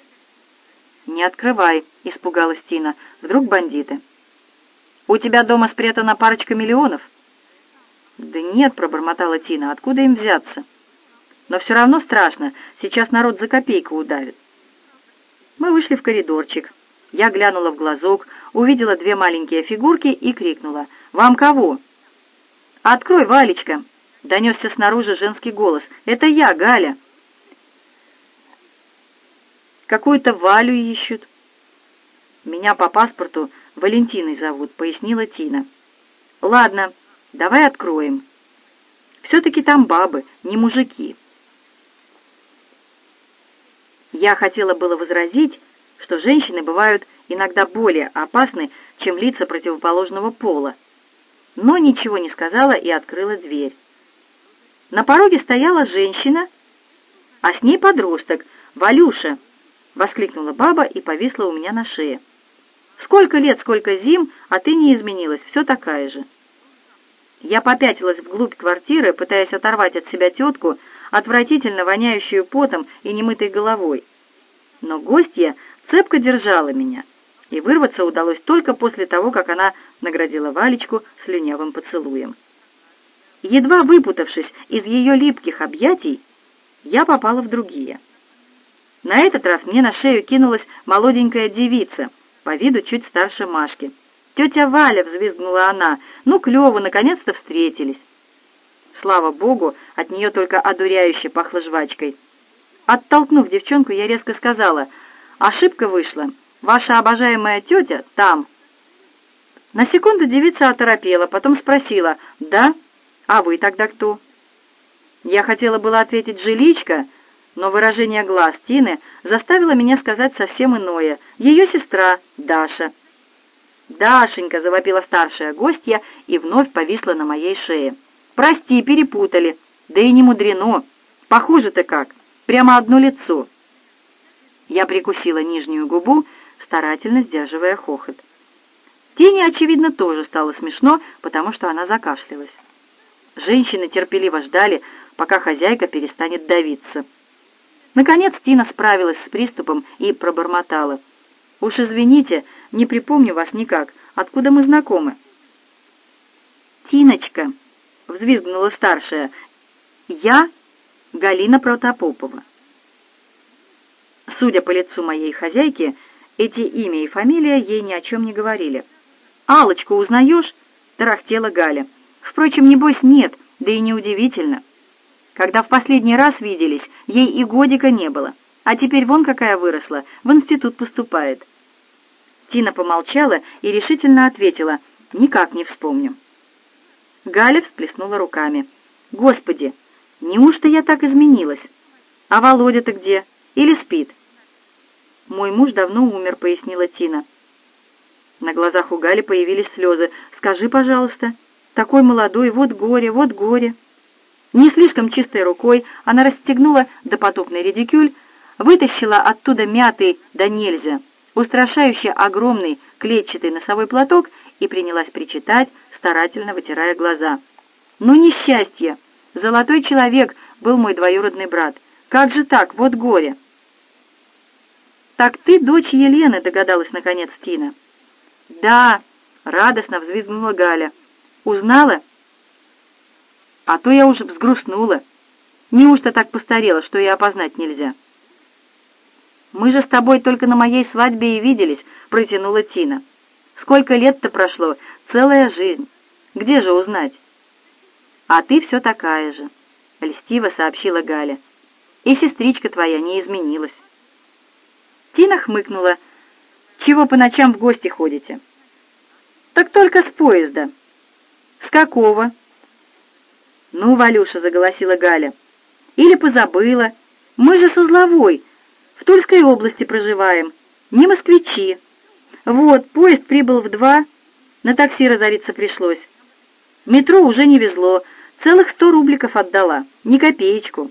«Не открывай», — испугалась Тина. «Вдруг бандиты?» «У тебя дома спрятана парочка миллионов?» «Да нет», — пробормотала Тина, — «откуда им взяться?» «Но все равно страшно, сейчас народ за копейку удавит». Мы вышли в коридорчик. Я глянула в глазок, увидела две маленькие фигурки и крикнула «Вам кого?» «Открой, Валечка!» — донесся снаружи женский голос. «Это я, Галя!» Какую-то Валю ищут. Меня по паспорту Валентиной зовут, пояснила Тина. Ладно, давай откроем. Все-таки там бабы, не мужики. Я хотела было возразить, что женщины бывают иногда более опасны, чем лица противоположного пола, но ничего не сказала и открыла дверь. На пороге стояла женщина, а с ней подросток, Валюша, — воскликнула баба и повисла у меня на шее. «Сколько лет, сколько зим, а ты не изменилась, все такая же». Я попятилась вглубь квартиры, пытаясь оторвать от себя тетку, отвратительно воняющую потом и немытой головой. Но гостья цепко держала меня, и вырваться удалось только после того, как она наградила Валечку слюнявым поцелуем. Едва выпутавшись из ее липких объятий, я попала в другие. На этот раз мне на шею кинулась молоденькая девица, по виду чуть старше Машки. «Тетя Валя!» — взвизгнула она. «Ну, клево, наконец-то встретились!» Слава богу, от нее только одуряюще пахло жвачкой. Оттолкнув девчонку, я резко сказала, «Ошибка вышла. Ваша обожаемая тетя там». На секунду девица оторопела, потом спросила, «Да? А вы тогда кто?» Я хотела было ответить «жиличка», но выражение глаз Тины заставило меня сказать совсем иное. Ее сестра Даша. «Дашенька!» — завопила старшая гостья и вновь повисла на моей шее. «Прости, перепутали. Да и не мудрено. Похоже-то как. Прямо одно лицо». Я прикусила нижнюю губу, старательно сдерживая хохот. Тине, очевидно, тоже стало смешно, потому что она закашлялась. Женщины терпеливо ждали, пока хозяйка перестанет давиться. Наконец Тина справилась с приступом и пробормотала. «Уж извините, не припомню вас никак. Откуда мы знакомы?» «Тиночка», — взвизгнула старшая, — «я Галина Протопопова». Судя по лицу моей хозяйки, эти имя и фамилия ей ни о чем не говорили. «Алочку узнаешь?» — тарахтела Галя. «Впрочем, небось, нет, да и неудивительно. Когда в последний раз виделись, ей и годика не было, а теперь вон какая выросла, в институт поступает». Тина помолчала и решительно ответила, «Никак не вспомню». Галя всплеснула руками. «Господи, неужто я так изменилась? А Володя-то где? Или спит?» «Мой муж давно умер», — пояснила Тина. На глазах у Гали появились слезы. «Скажи, пожалуйста, такой молодой, вот горе, вот горе». Не слишком чистой рукой она расстегнула допотопный редикюль, вытащила оттуда мятый да нельзя, устрашающе огромный клетчатый носовой платок и принялась причитать, старательно вытирая глаза. «Ну, несчастье! Золотой человек был мой двоюродный брат. Как же так? Вот горе!» «Так ты дочь Елены», — догадалась наконец Тина. «Да», — радостно взвизгнула Галя. «Узнала?» «А то я уже взгрустнула. Неужто так постарела, что и опознать нельзя?» «Мы же с тобой только на моей свадьбе и виделись», — протянула Тина. «Сколько лет-то прошло? Целая жизнь. Где же узнать?» «А ты все такая же», — льстиво сообщила Галя. «И сестричка твоя не изменилась». Тина хмыкнула. «Чего по ночам в гости ходите?» «Так только с поезда». «С какого?» «Ну, Валюша», — заголосила Галя. «Или позабыла. Мы же с Узловой, в Тульской области проживаем, не москвичи. Вот, поезд прибыл в два, на такси разориться пришлось. Метро уже не везло, целых сто рубликов отдала, ни копеечку».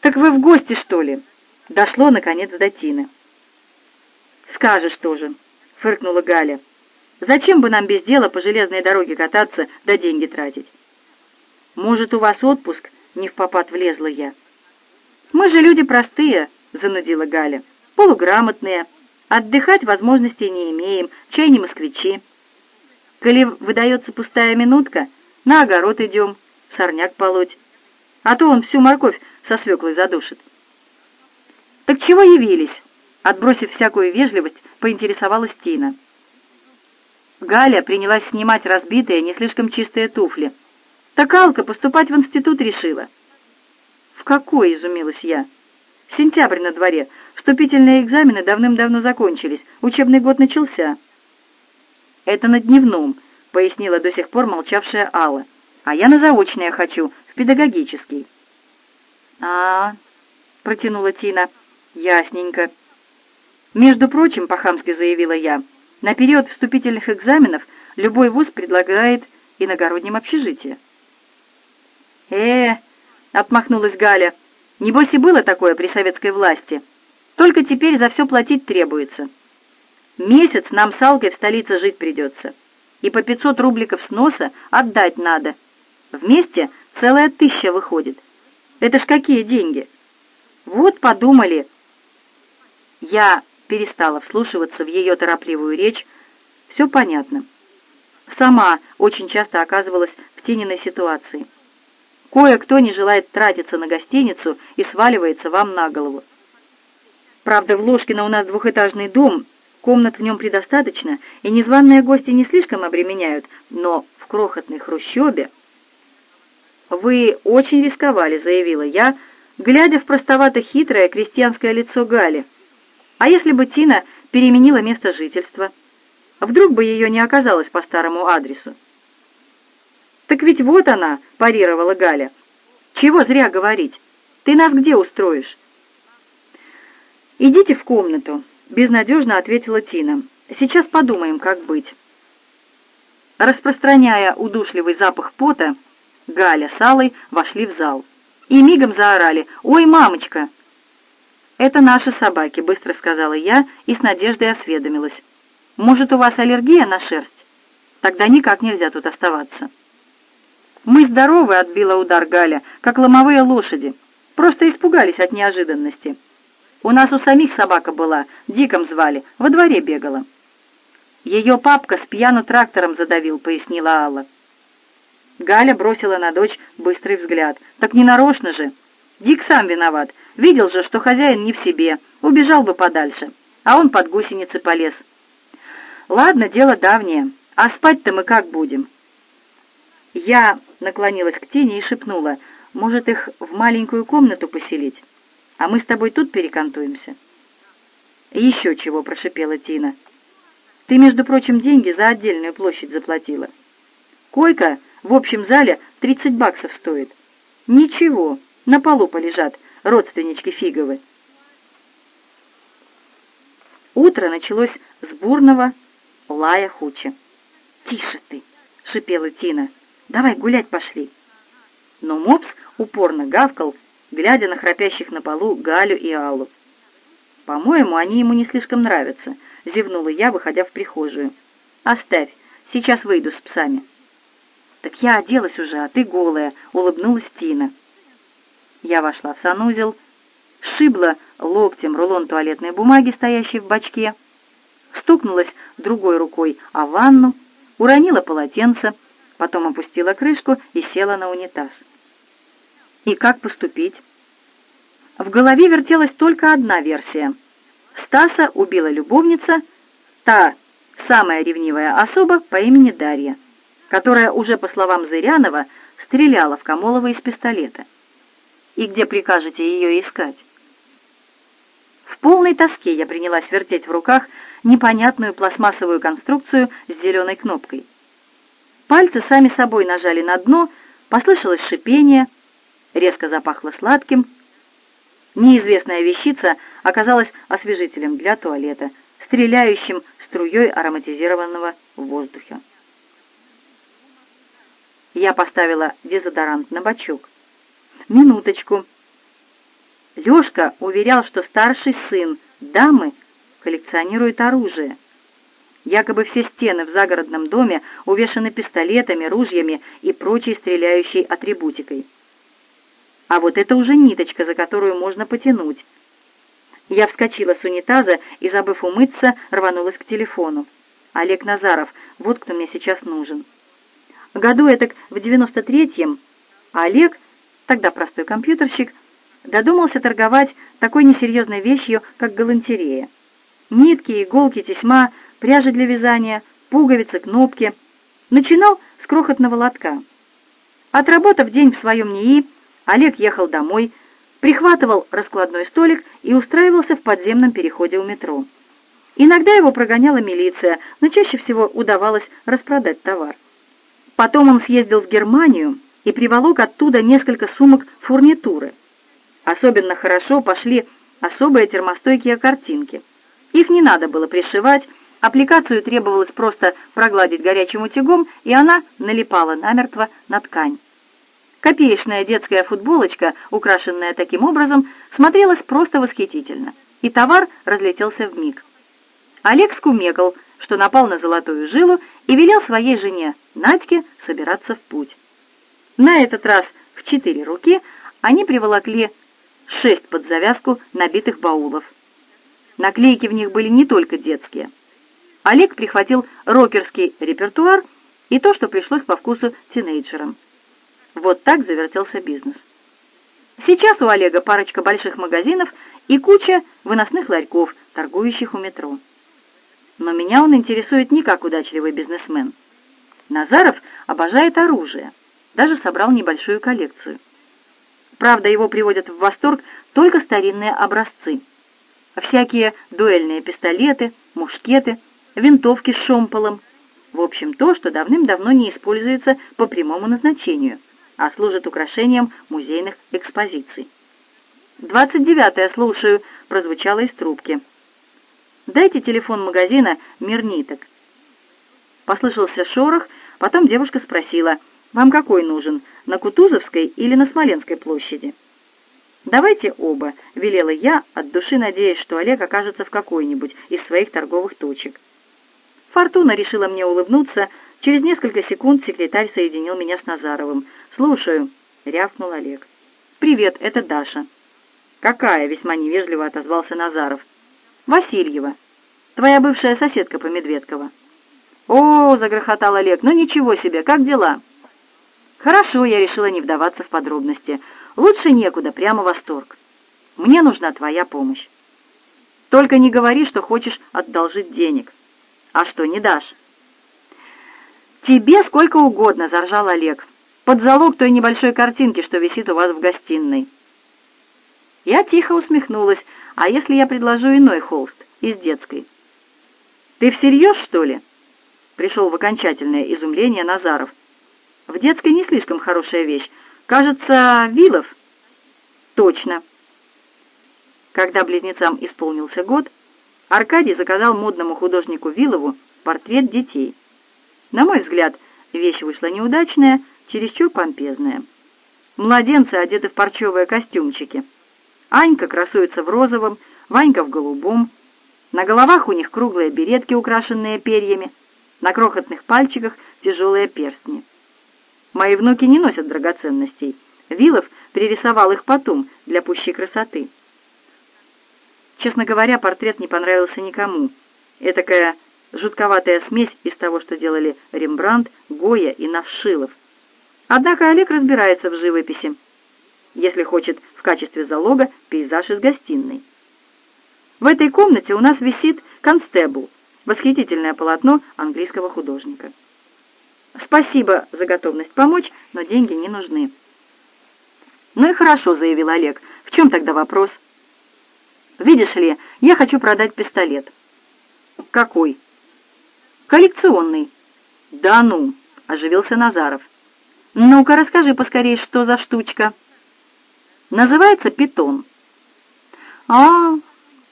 «Так вы в гости, что ли?» Дошло, наконец, до Тины. «Скажешь тоже», — фыркнула Галя. «Зачем бы нам без дела по железной дороге кататься да деньги тратить?» «Может, у вас отпуск?» — не в попад влезла я. «Мы же люди простые», — занудила Галя. «Полуграмотные. Отдыхать возможности не имеем, чай не москвичи. Коли выдается пустая минутка, на огород идем, сорняк полоть. А то он всю морковь со свеклой задушит». «Так чего явились?» Отбросив всякую вежливость, поинтересовалась Тина. Галя принялась снимать разбитые, не слишком чистые туфли. «Так Алка поступать в институт решила». «В какой?» — изумилась я. «Сентябрь на дворе. Вступительные экзамены давным-давно закончились. Учебный год начался». «Это на дневном», — пояснила до сих пор молчавшая Алла. «А я на заочное хочу, в педагогический». «А-а-а», протянула Тина. «Ясненько». «Между прочим», — по-хамски заявила я, «на период вступительных экзаменов любой вуз предлагает иногороднем общежитие». «Э-э», — отмахнулась Галя, «небось и было такое при советской власти. Только теперь за все платить требуется. Месяц нам с Алкой в столице жить придется. И по пятьсот рубликов с носа отдать надо. Вместе целая тысяча выходит. Это ж какие деньги!» Вот подумали. Я перестала вслушиваться в ее торопливую речь. Все понятно. Сама очень часто оказывалась в Тининой ситуации. Кое-кто не желает тратиться на гостиницу и сваливается вам на голову. Правда, в Ложкино у нас двухэтажный дом, комнат в нем предостаточно, и незваные гости не слишком обременяют, но в крохотной хрущебе... «Вы очень рисковали», — заявила я, глядя в простовато-хитрое крестьянское лицо Гали. «А если бы Тина переменила место жительства? Вдруг бы ее не оказалось по старому адресу?» «Так ведь вот она», — парировала Галя. «Чего зря говорить? Ты нас где устроишь?» «Идите в комнату», — безнадежно ответила Тина. «Сейчас подумаем, как быть». Распространяя удушливый запах пота, Галя с Аллой вошли в зал и мигом заорали «Ой, мамочка!» «Это наши собаки», — быстро сказала я и с надеждой осведомилась. «Может, у вас аллергия на шерсть? Тогда никак нельзя тут оставаться». «Мы здоровы», — отбила удар Галя, — «как ломовые лошади. Просто испугались от неожиданности. У нас у самих собака была, Диком звали, во дворе бегала». «Ее папка с пьяну трактором задавил», — пояснила Алла. Галя бросила на дочь быстрый взгляд. «Так не нарочно же. Дик сам виноват. Видел же, что хозяин не в себе. Убежал бы подальше. А он под гусеницы полез. Ладно, дело давнее. А спать-то мы как будем?» Я наклонилась к тени и шепнула, «Может, их в маленькую комнату поселить? А мы с тобой тут перекантуемся?» «Еще чего», — прошипела Тина. «Ты, между прочим, деньги за отдельную площадь заплатила. Койка в общем зале 30 баксов стоит. Ничего, на полу полежат родственнички фиговы». Утро началось с бурного лая хуча. «Тише ты!» — шипела Тина. Давай гулять пошли». Но мопс упорно гавкал, глядя на храпящих на полу Галю и Аллу. «По-моему, они ему не слишком нравятся», — зевнула я, выходя в прихожую. «Оставь, сейчас выйду с псами». «Так я оделась уже, а ты голая», — улыбнулась Тина. Я вошла в санузел, сшибла локтем рулон туалетной бумаги, стоящий в бачке, стукнулась другой рукой о ванну, уронила полотенце, потом опустила крышку и села на унитаз. И как поступить? В голове вертелась только одна версия. Стаса убила любовница, та самая ревнивая особа по имени Дарья, которая уже, по словам Зырянова, стреляла в Камолова из пистолета. И где прикажете ее искать? В полной тоске я принялась вертеть в руках непонятную пластмассовую конструкцию с зеленой кнопкой. Пальцы сами собой нажали на дно, послышалось шипение, резко запахло сладким. Неизвестная вещица оказалась освежителем для туалета, стреляющим струей ароматизированного воздуха. Я поставила дезодорант на бачок. «Минуточку». Лёшка уверял, что старший сын дамы коллекционирует оружие. Якобы все стены в загородном доме увешаны пистолетами, ружьями и прочей стреляющей атрибутикой. А вот это уже ниточка, за которую можно потянуть. Я вскочила с унитаза и, забыв умыться, рванулась к телефону. Олег Назаров, вот кто мне сейчас нужен. Году этак в девяносто третьем Олег, тогда простой компьютерщик, додумался торговать такой несерьезной вещью, как галантерея. Нитки, иголки, тесьма пряжи для вязания, пуговицы, кнопки. Начинал с крохотного лотка. Отработав день в своем НИИ, Олег ехал домой, прихватывал раскладной столик и устраивался в подземном переходе у метро. Иногда его прогоняла милиция, но чаще всего удавалось распродать товар. Потом он съездил в Германию и приволок оттуда несколько сумок фурнитуры. Особенно хорошо пошли особые термостойкие картинки. Их не надо было пришивать, Аппликацию требовалось просто прогладить горячим утюгом, и она налипала намертво на ткань. Копеечная детская футболочка, украшенная таким образом, смотрелась просто восхитительно, и товар разлетелся в миг. Олег скумекал, что напал на золотую жилу и велел своей жене, Надьке, собираться в путь. На этот раз в четыре руки они приволокли шесть под завязку набитых баулов. Наклейки в них были не только детские. Олег прихватил рокерский репертуар и то, что пришлось по вкусу тинейджерам. Вот так завертелся бизнес. Сейчас у Олега парочка больших магазинов и куча выносных ларьков, торгующих у метро. Но меня он интересует не как удачливый бизнесмен. Назаров обожает оружие, даже собрал небольшую коллекцию. Правда, его приводят в восторг только старинные образцы. Всякие дуэльные пистолеты, мушкеты, винтовки с шомполом. В общем, то, что давным-давно не используется по прямому назначению – а служит украшением музейных экспозиций. «Двадцать девятое, слушаю», — прозвучало из трубки. «Дайте телефон магазина «Мир ниток». Послышался шорох, потом девушка спросила, «Вам какой нужен, на Кутузовской или на Смоленской площади?» «Давайте оба», — велела я, от души надеясь, что Олег окажется в какой-нибудь из своих торговых точек. Фортуна решила мне улыбнуться. Через несколько секунд секретарь соединил меня с Назаровым. «Слушаю», — рявкнул Олег. «Привет, это Даша». «Какая?» — весьма невежливо отозвался Назаров. «Васильева. Твоя бывшая соседка по Медведково». «О!» — загрохотал Олег. «Ну ничего себе, как дела?» «Хорошо», — я решила не вдаваться в подробности. «Лучше некуда, прямо восторг. Мне нужна твоя помощь. Только не говори, что хочешь одолжить денег». «А что, не дашь?» «Тебе сколько угодно», — заржал Олег. «Под залог той небольшой картинки, что висит у вас в гостиной». Я тихо усмехнулась. «А если я предложу иной холст, из детской?» «Ты всерьез, что ли?» Пришел в окончательное изумление Назаров. «В детской не слишком хорошая вещь. Кажется, Вилов?» «Точно». Когда близнецам исполнился год, Аркадий заказал модному художнику Вилову портрет детей. На мой взгляд, вещь вышла неудачная, чересчур помпезная. Младенцы одеты в парчевые костюмчики. Анька красуется в розовом, Ванька в голубом. На головах у них круглые беретки, украшенные перьями. На крохотных пальчиках тяжелые перстни. Мои внуки не носят драгоценностей. Вилов пририсовал их потом для пущей красоты. Честно говоря, портрет не понравился никому. Этакая жутковатая смесь из того, что делали Рембрандт, Гоя и Навшилов. Однако Олег разбирается в живописи, если хочет в качестве залога пейзаж из гостиной. В этой комнате у нас висит «Констебл», восхитительное полотно английского художника. Спасибо за готовность помочь, но деньги не нужны. Ну и хорошо, заявил Олег. В чем тогда вопрос? Видишь ли, я хочу продать пистолет. Какой? Коллекционный. Да ну, оживился Назаров. Ну-ка, расскажи поскорее, что за штучка. Называется питон. А,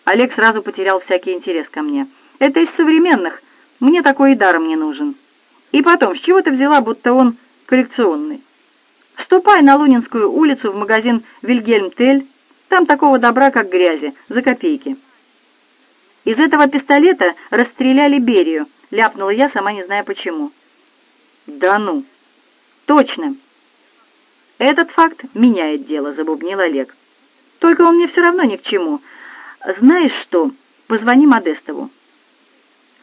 Олег сразу потерял всякий интерес ко мне. Это из современных. Мне такой и даром не нужен. И потом, с чего ты взяла, будто он коллекционный? Ступай на Лунинскую улицу в магазин «Вильгельм Тель», там такого добра, как грязи, за копейки. Из этого пистолета расстреляли Берию, ляпнула я, сама не зная почему. Да ну. Точно. Этот факт меняет дело, забубнил Олег. Только он мне все равно ни к чему. Знаешь что? Позвони Модестову.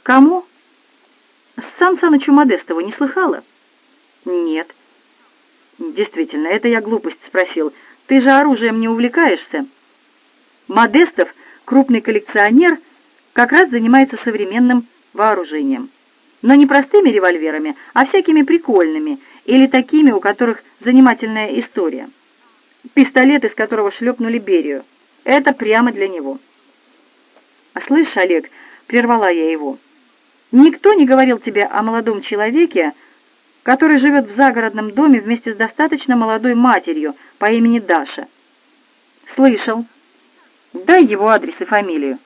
Кому? Сан Санычу Модестову не слыхала? Нет. Действительно, это я глупость спросил. Ты же оружием не увлекаешься. Модестов, крупный коллекционер, как раз занимается современным вооружением. Но не простыми револьверами, а всякими прикольными или такими, у которых занимательная история. Пистолет, из которого шлепнули Берию. Это прямо для него. А слышь, Олег, прервала я его, никто не говорил тебе о молодом человеке, который живет в загородном доме вместе с достаточно молодой матерью по имени Даша. Слышал. Дай его адрес и фамилию.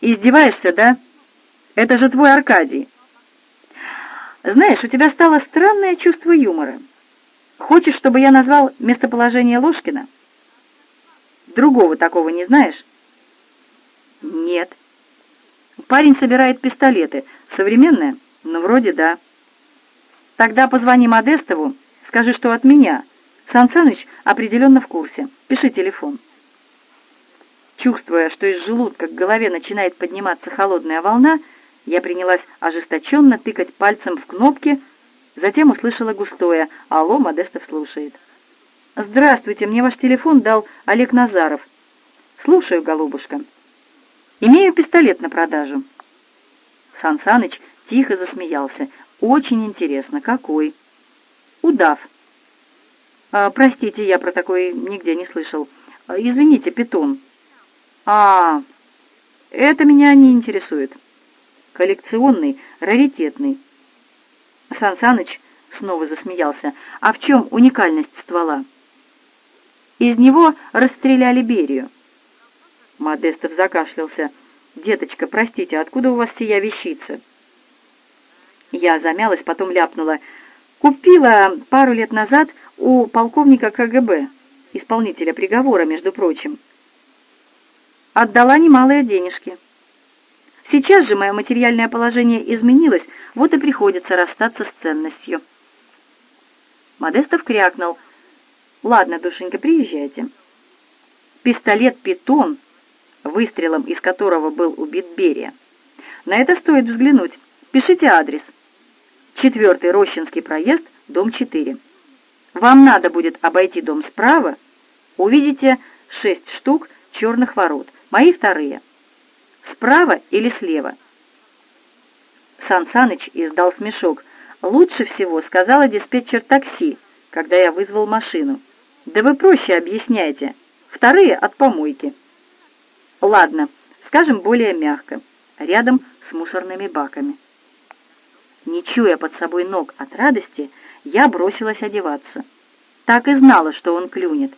Издеваешься, да? Это же твой Аркадий. Знаешь, у тебя стало странное чувство юмора. Хочешь, чтобы я назвал местоположение Ложкина? Другого такого не знаешь? Нет. Парень собирает пистолеты. Современные? Ну, вроде да. Тогда позвони Модестову, скажи, что от меня. Сан Саныч определенно в курсе. Пиши телефон. Чувствуя, что из желудка к голове начинает подниматься холодная волна, я принялась ожесточенно тыкать пальцем в кнопки, затем услышала густое «Алло, Модестов слушает». «Здравствуйте, мне ваш телефон дал Олег Назаров». «Слушаю, голубушка». «Имею пистолет на продажу». Сан Саныч тихо засмеялся. «Очень интересно. Какой?» «Удав». А, «Простите, я про такой нигде не слышал. А, извините, питон». «А, это меня не интересует. Коллекционный, раритетный». Сан Саныч снова засмеялся. «А в чем уникальность ствола?» «Из него расстреляли Берию». Модестов закашлялся. «Деточка, простите, откуда у вас сия вещица?» Я замялась, потом ляпнула. «Купила пару лет назад у полковника КГБ, исполнителя приговора, между прочим. Отдала немалые денежки. Сейчас же мое материальное положение изменилось, вот и приходится расстаться с ценностью». Модестов крякнул. «Ладно, душенька, приезжайте». Пистолет «Питон» выстрелом из которого был убит Берия. На это стоит взглянуть. Пишите адрес. Четвертый Рощинский проезд, дом 4. Вам надо будет обойти дом справа, увидите шесть штук черных ворот, мои вторые. Справа или слева? Сан Саныч издал смешок. Лучше всего, сказала диспетчер такси, когда я вызвал машину. Да вы проще объясняйте. Вторые от помойки. Ладно, скажем более мягко, рядом с мусорными баками. Не чуя под собой ног от радости, я бросилась одеваться. Так и знала, что он клюнет.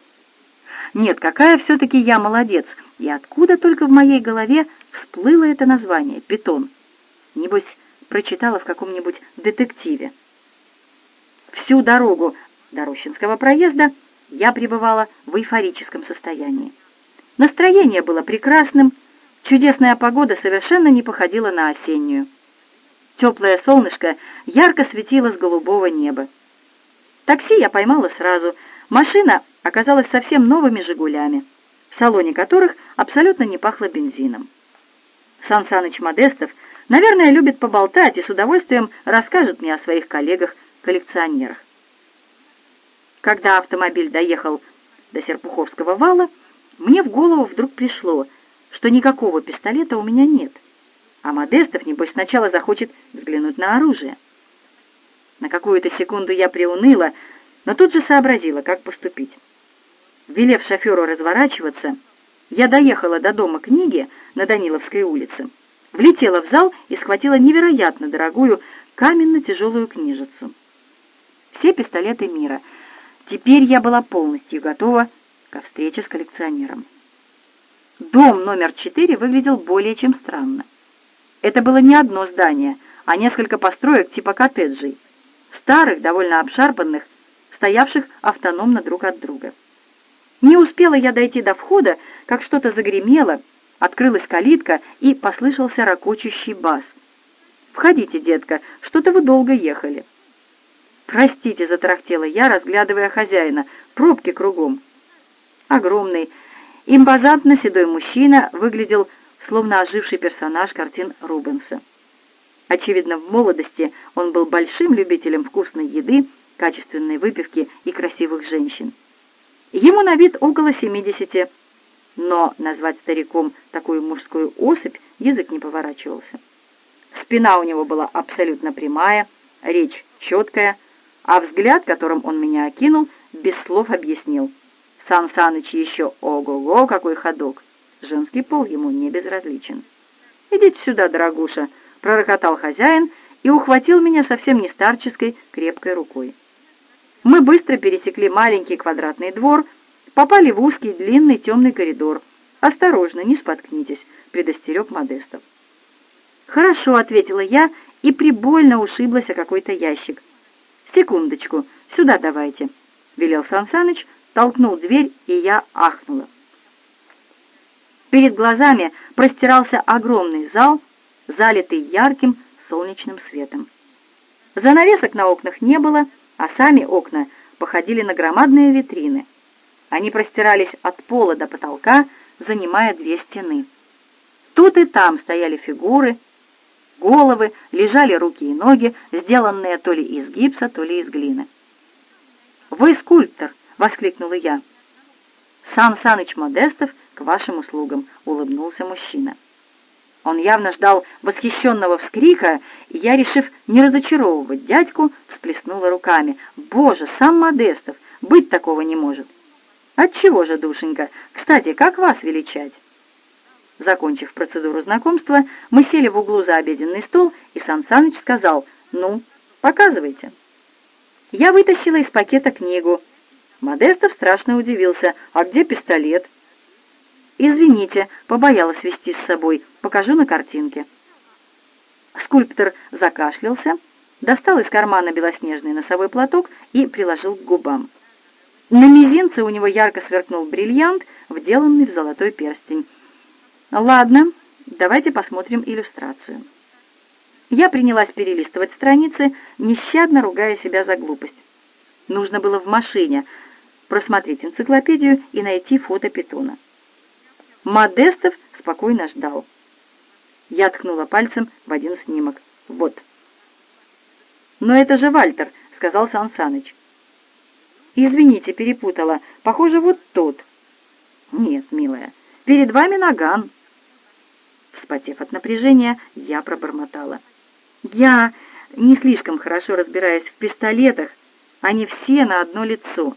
Нет, какая все-таки я молодец, и откуда только в моей голове всплыло это название — питон. Небось, прочитала в каком-нибудь детективе. Всю дорогу до Рощинского проезда я пребывала в эйфорическом состоянии. Настроение было прекрасным, чудесная погода совершенно не походила на осеннюю. Теплое солнышко ярко светило с голубого неба. Такси я поймала сразу. Машина оказалась совсем новыми «Жигулями», в салоне которых абсолютно не пахло бензином. Сан Саныч Модестов, наверное, любит поболтать и с удовольствием расскажет мне о своих коллегах-коллекционерах. Когда автомобиль доехал до Серпуховского вала, мне в голову вдруг пришло, что никакого пистолета у меня нет, а Модестов, небось, сначала захочет взглянуть на оружие. На какую-то секунду я приуныла, но тут же сообразила, как поступить. Велев шоферу разворачиваться, я доехала до дома книги на Даниловской улице, влетела в зал и схватила невероятно дорогую каменно-тяжелую книжицу. Все пистолеты мира. Теперь я была полностью готова ко встрече с коллекционером. Дом номер четыре выглядел более чем странно. Это было не одно здание, а несколько построек типа коттеджей, старых, довольно обшарпанных, стоявших автономно друг от друга. Не успела я дойти до входа, как что-то загремело, открылась калитка и послышался ракочущий бас. «Входите, детка, что-то вы долго ехали». «Простите», — затарахтела я, разглядывая хозяина, — «пробки кругом». Огромный, импозантно-седой мужчина выглядел словно оживший персонаж картин Рубенса. Очевидно, в молодости он был большим любителем вкусной еды, качественной выпивки и красивых женщин. Ему на вид около семидесяти, но назвать стариком такую мужскую особь язык не поворачивался. Спина у него была абсолютно прямая, речь четкая, а взгляд, которым он меня окинул, без слов объяснил. Сан Саныч еще ого-го, какой ходок. Женский пол ему не безразличен. «Идите сюда, дорогуша», — пророкотал хозяин и ухватил меня совсем не старческой крепкой рукой. Мы быстро пересекли маленький квадратный двор, попали в узкий длинный темный коридор. «Осторожно, не споткнитесь», — предостерег Модестов. «Хорошо», — ответила я и прибольно ушиблась о какой-то ящик. «Секундочку, сюда давайте», — велел Сан Саныч, толкнул дверь, и я ахнула. Перед глазами простирался огромный зал, залитый ярким солнечным светом. Занавесок на окнах не было, а сами окна походили на громадные витрины. Они простирались от пола до потолка, занимая две стены. Тут и там стояли фигуры, головы, лежали руки и ноги, сделанные то ли из гипса, то ли из глины. «Вы скульптор!» — воскликнула я. «Сан Саныч Модестов к вашим услугам», — улыбнулся мужчина. Он явно ждал восхищенного вскрика, и я, решив не разочаровывать дядьку, всплеснула руками. «Боже, сам Модестов! Быть такого не может!» «Отчего же, душенька? Кстати, как вас величать?» Закончив процедуру знакомства, мы сели в углу за обеденный стол, и Сан Саныч сказал «Ну, показывайте». Я вытащила из пакета книгу. Модестов страшно удивился. «А где пистолет?» «Извините, побоялась вести с собой. Покажу на картинке». Скульптор закашлялся, достал из кармана белоснежный носовой платок и приложил к губам. На мизинце у него ярко сверкнул бриллиант, вделанный в золотой перстень. «Ладно, давайте посмотрим иллюстрацию». Я принялась перелистывать страницы, нещадно ругая себя за глупость. Нужно было в машине просмотреть энциклопедию и найти фото питона. Модестов спокойно ждал. Я ткнула пальцем в один снимок. Вот. «Но это же Вальтер», — сказал Сан. «Извините, перепутала. Похоже, вот тот». «Нет, милая, перед вами наган». Вспотев от напряжения, я пробормотала. «Я не слишком хорошо разбираюсь в пистолетах, они все на одно лицо».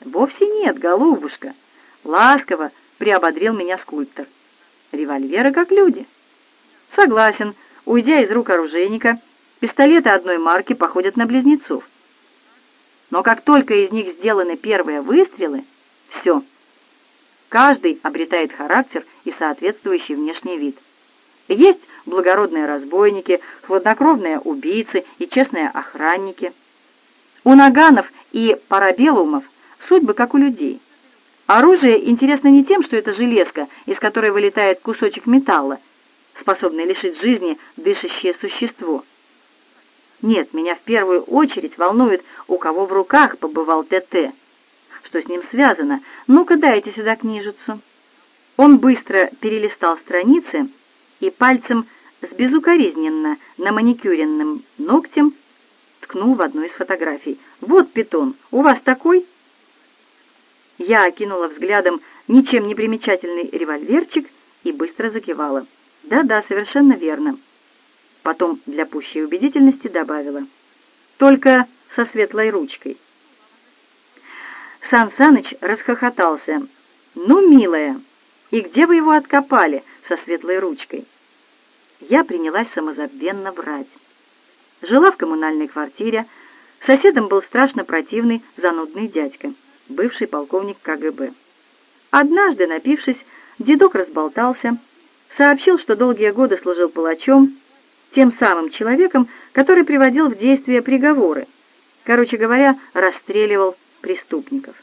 «Вовсе нет, голубушка», — ласково приободрил меня скульптор. «Револьверы как люди». «Согласен, уйдя из рук оружейника, пистолеты одной марки походят на близнецов. Но как только из них сделаны первые выстрелы, все. Каждый обретает характер и соответствующий внешний вид. Есть благородные разбойники, хладнокровные убийцы и честные охранники. У наганов и парабеллумов судьбы как у людей. Оружие интересно не тем, что это железка, из которой вылетает кусочек металла, способный лишить жизни дышащее существо. Нет, меня в первую очередь волнует, у кого в руках побывал ТТ. Что с ним связано? Ну-ка дайте сюда книжицу. Он быстро перелистал страницы и пальцем с безукоризненно на маникюренным ногтем ткнул в одну из фотографий. «Вот питон, у вас такой?» Я окинула взглядом ничем не примечательный револьверчик и быстро закивала. «Да-да, совершенно верно». Потом для пущей убедительности добавила. «Только со светлой ручкой». Сан Саныч расхохотался. «Ну, милая, и где вы его откопали со светлой ручкой?» Я принялась самозабвенно врать. Жила в коммунальной квартире, соседом был страшно противный, занудный дядька, бывший полковник КГБ. Однажды, напившись, дедок разболтался, сообщил, что долгие годы служил палачом, тем самым человеком, который приводил в действие приговоры, короче говоря, расстреливал преступников.